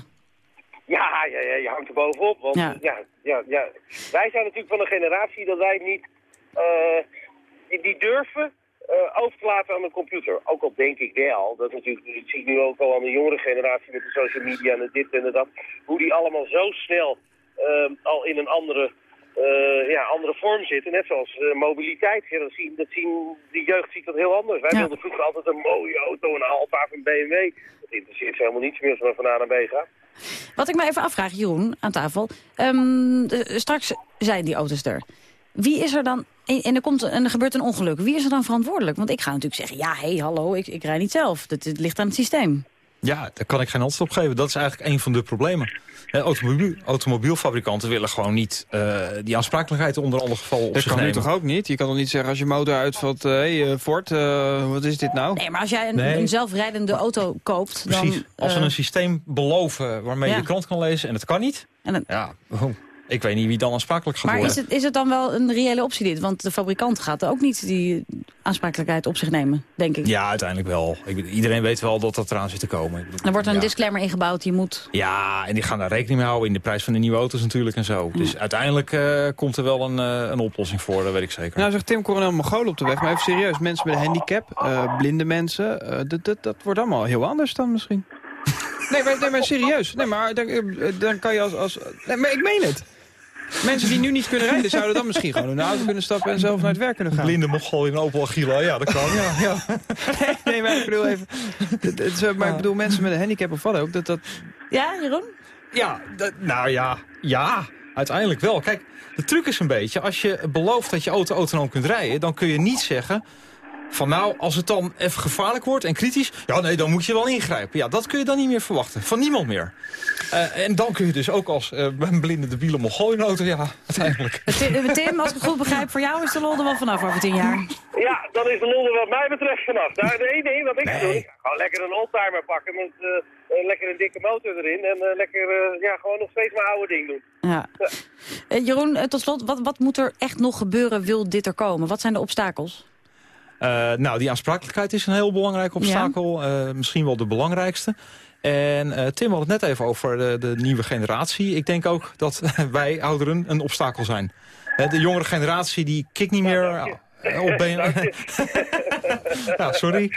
Speaker 27: Ja, ja, ja, je hangt er bovenop. Want
Speaker 7: Ja.
Speaker 27: ja. Ja, ja, Wij zijn natuurlijk van een generatie dat wij niet... eh, die, die durven eh, over te laten aan de computer. Ook al denk ik wel, dat natuurlijk, ik zie nu ook al aan de jongere generatie met de social media en dit en dat, hoe die allemaal zo snel eh, al in een andere, eh, ja, andere vorm zitten. Net zoals eh, mobiliteit. Ja, dat, zien, dat zien, die jeugd ziet dat heel anders. Wij
Speaker 7: Ja.
Speaker 27: wilden vroeger altijd een mooie auto, een Alfa of een BMW. Dat interesseert ze helemaal niets meer als we van A naar B gaan.
Speaker 7: Wat ik me even afvraag, Jeroen, aan tafel. Ehm, de- straks zijn die auto's er. Wie is er dan... En, en er, komt, en er gebeurt een ongeluk. Wie is er dan verantwoordelijk? Want ik ga natuurlijk zeggen... ja, hé, hey, hallo, ik, ik rij niet zelf. Dat, het ligt aan het systeem.
Speaker 23: Ja, daar kan ik geen antwoord op geven. Dat is eigenlijk een van de problemen. Eh, automobiel, automobielfabrikanten willen gewoon niet eh, die aansprakelijkheid onder alle gevallen op
Speaker 8: Dat
Speaker 23: zich
Speaker 8: kan nu
Speaker 23: nemen.
Speaker 8: toch ook niet? Je kan toch niet zeggen als je motor uitvalt... hé, hey, eh, Ford, eh, wat is dit nou?
Speaker 7: Nee, maar als jij een,
Speaker 23: Nee.
Speaker 7: een zelfrijdende auto koopt...
Speaker 23: Precies.
Speaker 7: Dan,
Speaker 23: Als we
Speaker 7: eh,
Speaker 23: een systeem beloven waarmee
Speaker 7: ja.
Speaker 23: je de krant kan lezen en het kan niet...
Speaker 7: En dan-
Speaker 23: ja, oh, ik weet niet wie dan aansprakelijk gaat
Speaker 7: maar
Speaker 23: worden.
Speaker 7: is het, is het dan wel een reële optie dit? Want de fabrikant gaat ook niet die aansprakelijkheid op zich nemen, denk ik.
Speaker 23: Ja, uiteindelijk wel. Ik, iedereen weet wel dat dat eraan zit te komen.
Speaker 7: Er wordt een
Speaker 23: ja.
Speaker 7: disclaimer ingebouwd, je moet...
Speaker 23: Ja, en die gaan daar rekening mee houden in de prijs van de nieuwe auto's natuurlijk en zo. Dus uiteindelijk eh, komt er wel een, eh, een oplossing voor, dat weet ik zeker.
Speaker 8: Nou zegt Tim Coronel Mongool op de weg, maar even serieus. Mensen met een handicap, eh, blinde mensen, eh, dat, dat, dat wordt allemaal heel anders dan misschien. Nee, maar, nee, maar serieus. Nee, maar dan, dan kan je als... als nee, maar ik meen het. Mensen die nu niet kunnen rijden, zouden dan misschien gewoon in de auto kunnen stappen en zelf naar het werk kunnen gaan.
Speaker 23: Blinde mogol in een Opel Agila, ja, dat kan. Ja, ja.
Speaker 8: Nee, maar ik bedoel even... het- het is- maar ik bedoel, mensen met een handicap of wat ook, dat, dat,
Speaker 7: Ja, Jeroen?
Speaker 23: Ja, dat- nou ja, ja, uiteindelijk wel. Kijk, de truc is een beetje, als je belooft dat je auto autonoom kunt rijden... dan kun je niet zeggen van nou, als het dan even gevaarlijk wordt en kritisch... ja, nee, dan moet je wel ingrijpen. Ja, dat kun je dan niet meer verwachten. Van niemand meer. Eh, en dan kun je dus ook als eh, een blinde debiele mogol in de auto... ja, uiteindelijk.
Speaker 7: Tim, eh, Tim, als ik het goed begrijp, voor jou is de lol er wel vanaf over tien jaar.
Speaker 27: Ja, dan is de lol er wat mij betreft vanaf. Nou, nee, nee, wat ik ga gewoon lekker een oldtimer pakken met lekker een dikke motor erin. En eh, lekker, eh, ja, gewoon nog steeds mijn oude ding doen.
Speaker 7: Ja. Jeroen, tot slot, wat, wat moet er echt nog gebeuren, wil dit er komen? Wat zijn de obstakels?
Speaker 23: Eh, nou, die aansprakelijkheid is een heel belangrijk obstakel. Eh, misschien wel de belangrijkste. En eh, Tim had het net even over de, de nieuwe generatie. Ik denk ook dat wij ouderen een obstakel zijn. De jongere generatie die kikt niet meer op ja, sorry.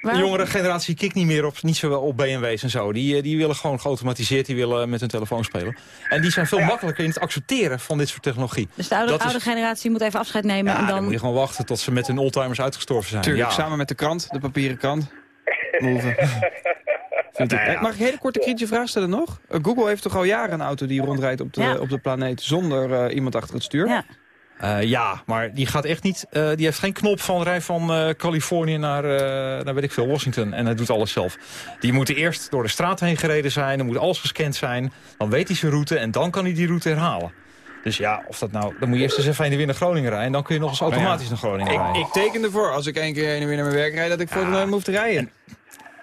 Speaker 23: Maar de jongere generatie kikt niet meer op, niet zowel op BMW's en zo. Die, eh, die willen gewoon geautomatiseerd, die willen met hun telefoon spelen. En die zijn veel makkelijker in het accepteren van dit soort technologie.
Speaker 7: Dus de oude,
Speaker 23: Dat is-
Speaker 7: oude generatie moet even afscheid nemen
Speaker 23: ja,
Speaker 7: en
Speaker 23: dan...
Speaker 7: dan...
Speaker 23: moet je gewoon wachten tot ze met hun oldtimers uitgestorven zijn.
Speaker 8: Tuurlijk,
Speaker 23: ja.
Speaker 8: samen met de krant, de papieren krant. Vind ik.
Speaker 23: Nou ja.
Speaker 8: Mag ik een hele korte kritische vraag stellen nog? Eh, Google heeft toch al jaren een auto die rondrijdt op de,
Speaker 7: Ja.
Speaker 8: op de planeet zonder eh, iemand achter het stuur?
Speaker 7: Ja.
Speaker 23: Eh, ja, maar die gaat echt niet. eh, die heeft geen knop van rij van eh, Californië naar, naar weet ik veel, Washington. En hij doet alles zelf. Die moeten eerst door de straat heen gereden zijn. Dan moet alles gescand zijn. Dan weet hij zijn route en dan kan hij die route herhalen. Dus ja, of dat nou, dan moet je eerst eens even heen en weer naar Groningen rijden. En dan kun je nog eens automatisch naar Groningen
Speaker 8: Ik,
Speaker 23: rijden.
Speaker 8: ik teken ervoor, als ik één keer heen en weer naar mijn werk rijd, dat ik voor de hoef te rijden.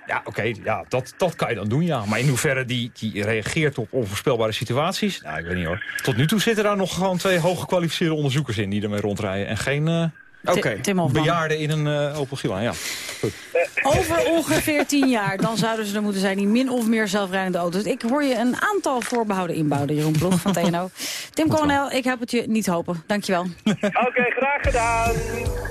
Speaker 23: Ja, oké, ja, dat, dat kan je dan doen, ja. Maar in hoeverre die, die reageert op onvoorspelbare situaties? Nou, ik weet niet hoor. Tot nu toe zitten daar nog gewoon twee hooggekwalificeerde onderzoekers in... die ermee rondrijden. En geen uh, bejaarden in een uh, Opel Gila. Ja, goed.
Speaker 7: Over ongeveer tien jaar, dan zouden ze er moeten zijn... die min of meer zelfrijdende auto's. Ik hoor je een aantal voorbehouden inbouwen, Jeroen Ploeg van TNO. Tim Coronel, ik heb het je niet hopen. Dankjewel.
Speaker 27: Oké, okay, graag gedaan.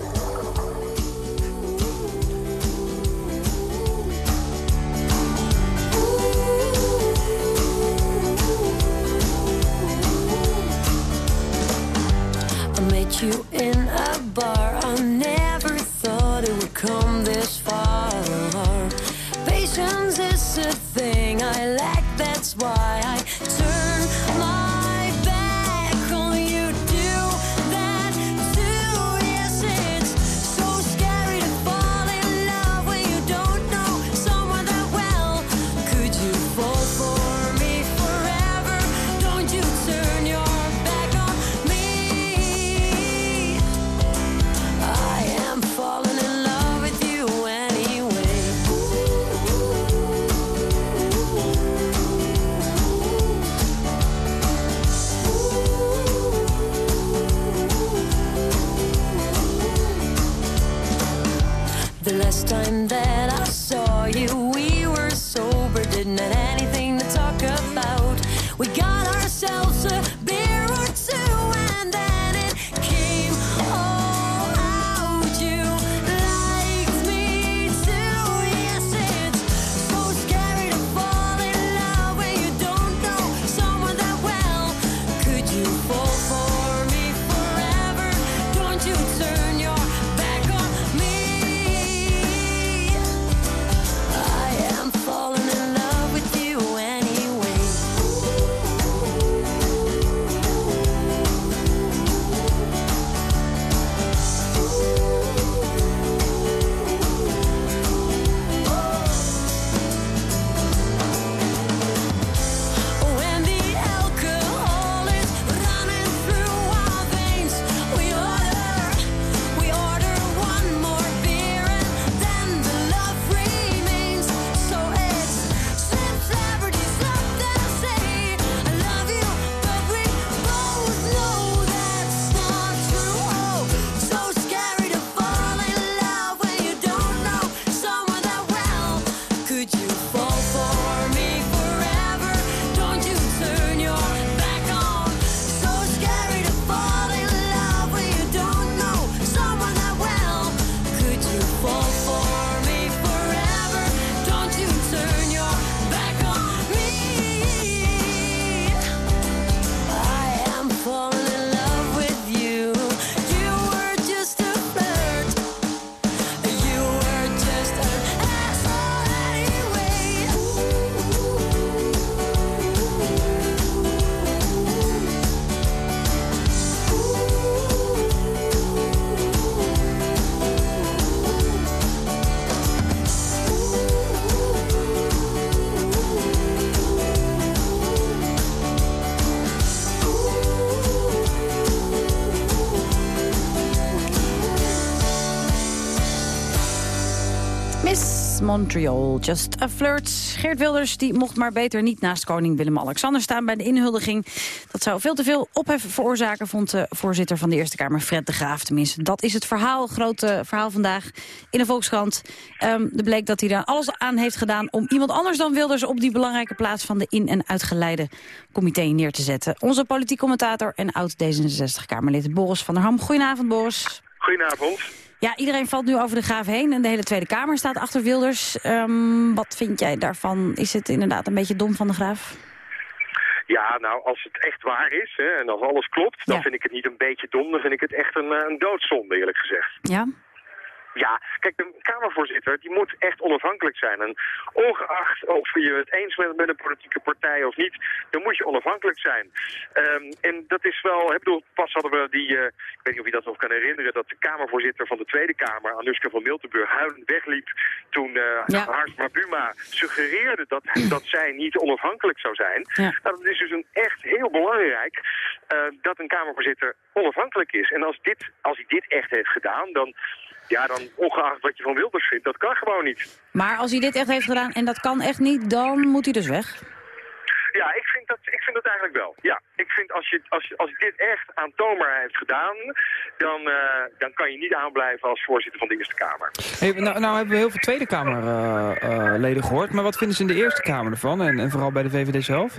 Speaker 28: You in a bar. I never thought it would come this far. Patience is a thing
Speaker 7: Montreal, just a flirt. Geert Wilders die mocht maar beter niet naast koning Willem-Alexander staan bij de inhuldiging. Dat zou veel te veel ophef veroorzaken, vond de voorzitter van de Eerste Kamer, Fred de Graaf. Tenminste, dat is het verhaal, grote verhaal vandaag in de Volkskrant. Ehm er bleek dat hij daar alles aan heeft gedaan om iemand anders dan Wilders op die belangrijke plaats van de in- en uitgeleide comité neer te zetten. Onze politiek commentator en oud-D66-Kamerlid Boris van der Ham. Goedenavond, Boris.
Speaker 25: Goedenavond.
Speaker 7: Ja, iedereen valt nu over de graaf heen en de hele Tweede Kamer staat achter Wilders. Ehm, wat vind jij daarvan? Is het inderdaad een beetje dom van de graaf?
Speaker 25: Ja, nou, als het echt waar is hè, en als alles klopt, dan
Speaker 7: Ja.
Speaker 25: vind ik het niet een beetje dom. Dan vind ik het echt een, eh, een doodzonde, eerlijk gezegd.
Speaker 7: Ja?
Speaker 25: Ja, kijk, de Kamervoorzitter die moet echt onafhankelijk zijn. En ongeacht of je het eens bent met een politieke partij of niet, dan moet je onafhankelijk zijn. Ehm, en dat is wel, ik bedoel, pas hadden we die, eh, ik weet niet of je dat nog kan herinneren, dat de Kamervoorzitter van de Tweede Kamer, Anuska van Miltenburg, huilend wegliep toen eh
Speaker 7: Ja.
Speaker 25: Haarsma Buma suggereerde dat, dat zij niet onafhankelijk zou zijn.
Speaker 7: Ja.
Speaker 25: Nou, dat is dus een echt heel belangrijk eh, dat een Kamervoorzitter
Speaker 29: onafhankelijk is. En als, dit, als hij dit echt heeft gedaan, dan, ja, dan ongeacht wat je van Wilders vindt, dat kan gewoon niet.
Speaker 7: Maar als hij dit echt heeft gedaan en dat kan echt niet, dan moet hij dus weg.
Speaker 29: Ja, ik vind dat, ik vind dat eigenlijk wel. Ja, ik vind als je, als, als hij dit echt aantoonbaar heeft gedaan, dan, eh, dan kan je niet aanblijven als voorzitter van de Eerste Kamer.
Speaker 8: Hey, nou, nou hebben we heel veel Tweede Kamerleden gehoord. Maar wat vinden ze in de Eerste Kamer ervan? En, en vooral bij de VVD zelf?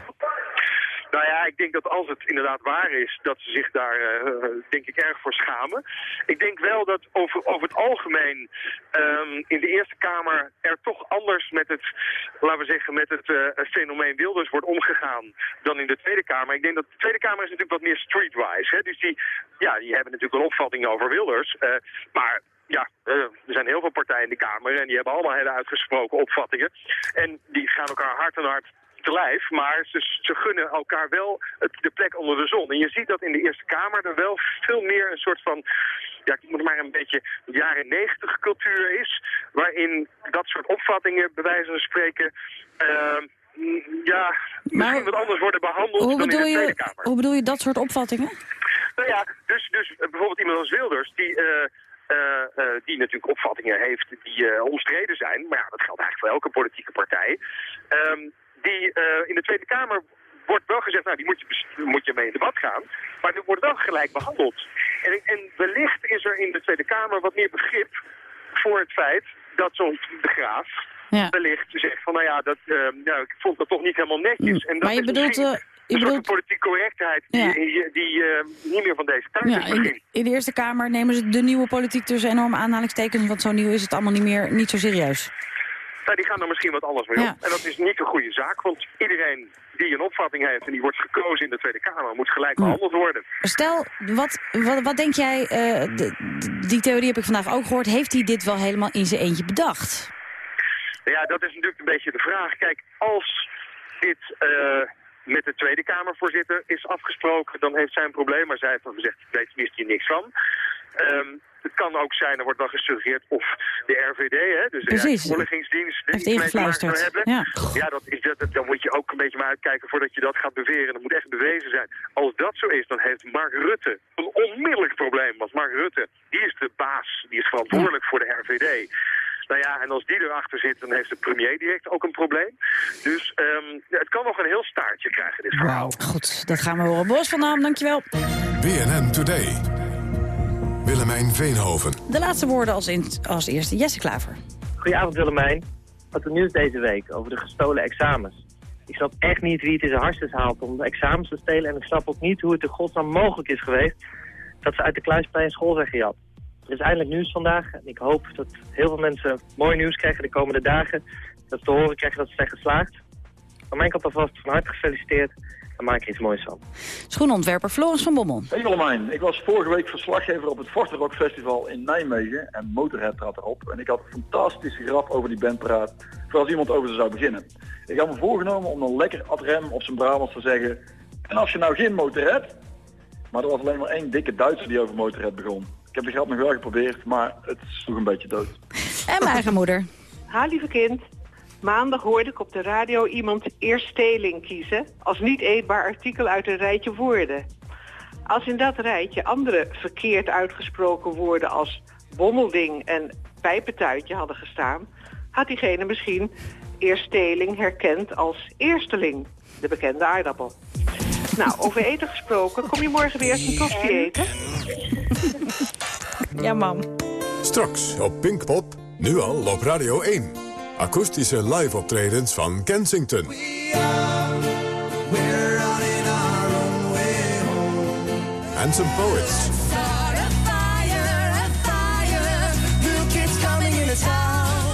Speaker 29: Nou ja, ik denk dat als het inderdaad waar is, dat ze zich daar eh, denk ik erg voor schamen. Ik denk wel dat over, over het algemeen ehm, in de Eerste Kamer er toch anders met het, laten we zeggen, met het eh, fenomeen Wilders wordt omgegaan dan in de Tweede Kamer. Ik denk dat de Tweede Kamer is natuurlijk wat meer streetwise. Hè? Dus die, ja, die hebben natuurlijk een opvatting over Wilders. eh, maar ja, er zijn heel veel partijen in de Kamer en die hebben allemaal hele uitgesproken opvattingen. En die gaan elkaar hard en hard te lijf, maar ze, ze gunnen elkaar wel het, de plek onder de zon. En je ziet dat in de Eerste Kamer er wel veel meer een soort van, ja, ik moet het maar een beetje jaren negentig cultuur is, waarin dat soort opvattingen, bij wijze van spreken, eh, mm, ja, misschien wat anders worden behandeld
Speaker 7: Hoe
Speaker 29: dan in de Tweede
Speaker 7: je,
Speaker 29: Kamer.
Speaker 7: hoe bedoel je dat soort opvattingen?
Speaker 29: Nou ja, dus, dus eh, bijvoorbeeld iemand als Wilders, die, eh, eh, die natuurlijk opvattingen heeft die eh, omstreden zijn. Maar ja, dat geldt eigenlijk voor elke politieke partij. Ehm, die eh, in de Tweede Kamer wordt wel gezegd, nou die moet je, moet je mee in debat gaan. Maar die wordt wel gelijk behandeld. En, en wellicht is er in de Tweede Kamer wat meer begrip voor het feit dat zo'n de graaf
Speaker 7: Ja.
Speaker 29: wellicht zegt van nou ja, dat, eh, nou, ik vond dat toch niet helemaal netjes. En dat
Speaker 7: maar je
Speaker 29: is
Speaker 7: bedoelt, eh, je
Speaker 29: een
Speaker 7: bedoelt-
Speaker 29: politieke correctheid die,
Speaker 7: Ja.
Speaker 29: die, die, niet meer van deze tijd
Speaker 7: Ja,
Speaker 29: is
Speaker 7: in, de Eerste Kamer nemen ze de nieuwe politiek tussen enorme aanhalingstekens, want zo nieuw is het allemaal niet meer niet zo serieus.
Speaker 29: Nou, die gaan er misschien wat anders mee om.
Speaker 7: Ja.
Speaker 29: En dat is niet een goede zaak, want iedereen die een opvatting heeft en die wordt gekozen in de Tweede Kamer, moet gelijk behandeld worden.
Speaker 7: Stel, wat, wat, wat denk jij, eh, de- die theorie heb ik vandaag ook gehoord, heeft hij dit wel helemaal in zijn eentje bedacht?
Speaker 29: Ja, dat is natuurlijk een beetje de vraag. Kijk, als dit eh, met de Tweede Kamervoorzitter is afgesproken, dan heeft zij een probleem. Maar zij heeft gezegd, weet, wist hier niks van. Ehm, het kan ook zijn, er wordt wel gesuggereerd of de RVD, hè, dus de
Speaker 7: Precies.
Speaker 29: Er
Speaker 7: Heeft ingefluisterd.
Speaker 29: hebben.
Speaker 7: Ja.
Speaker 29: Ja, dat is, dat, dan moet je ook een beetje maar uitkijken voordat je dat gaat beweren. Dat moet echt bewezen zijn. Als dat zo is, dan heeft Mark Rutte een onmiddellijk probleem. Want Mark Rutte, die is de baas, die is verantwoordelijk voor de RVD. Nou ja, en als die erachter zit, dan heeft de premier direct ook een probleem. Dus ehm, ja, het kan nog een heel staartje krijgen, dit verhaal.
Speaker 7: Goed, dat gaan we horen. Bos van Dam, dankjewel.
Speaker 6: BNN Today. Willemijn Veenhoven.
Speaker 7: De laatste woorden als, in, als eerste Jesse Klaver.
Speaker 30: Goedenavond Willemijn. Wat er nieuws deze week over de gestolen examens. Ik snap echt niet wie het in zijn hartjes haalt om de examens te stelen. En ik snap ook niet hoe het in godsnaam mogelijk is geweest dat ze uit de kluisplein school zijn gejat. Er is eindelijk nieuws vandaag en ik hoop dat heel veel mensen mooi nieuws krijgen de komende dagen. Dat ze te horen krijgen dat ze zijn geslaagd. Van mijn kant alvast van harte gefeliciteerd en maak er iets moois van.
Speaker 7: Schoenontwerper Floris van Bommel.
Speaker 31: Hey Willemijn, ik was vorige week verslaggever op het Forte Rock Festival in Nijmegen en Motorhead trad erop. En ik had een fantastische grap over die band paraat, voor als iemand over ze zou beginnen. Ik had me voorgenomen om dan lekker ad rem op zijn Brabants te zeggen, en als je nou geen Motorhead? Maar er was alleen maar één dikke Duitser die over Motorhead begon. Ik heb de grap nog wel geprobeerd, maar het sloeg een beetje dood.
Speaker 7: En mijn eigen moeder.
Speaker 32: Ha, lieve kind. Maandag hoorde ik op de radio iemand eerst steling kiezen... als niet eetbaar artikel uit een rijtje woorden. Als in dat rijtje andere verkeerd uitgesproken woorden... als bommelding en pijpentuitje hadden gestaan... had diegene misschien eerst steling herkend als eersteling, de bekende aardappel. Nou, over eten gesproken, kom je morgen weer eens een tosti eten?
Speaker 7: Ja, mam.
Speaker 6: Straks op Pinkpop, nu al op Radio 1. Akoestische live optredens van Kensington. And some poets.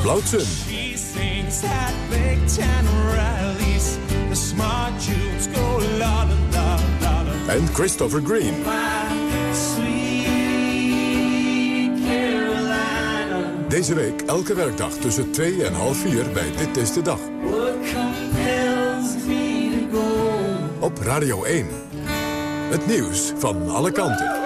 Speaker 6: Blauwtsen.
Speaker 24: She sings at big ten rallies. The smart Jews go la la la la la.
Speaker 6: En Christopher Green. Deze week elke werkdag tussen 2 en half 4 bij Dit is de Dag. Op Radio 1. Het nieuws van alle kanten.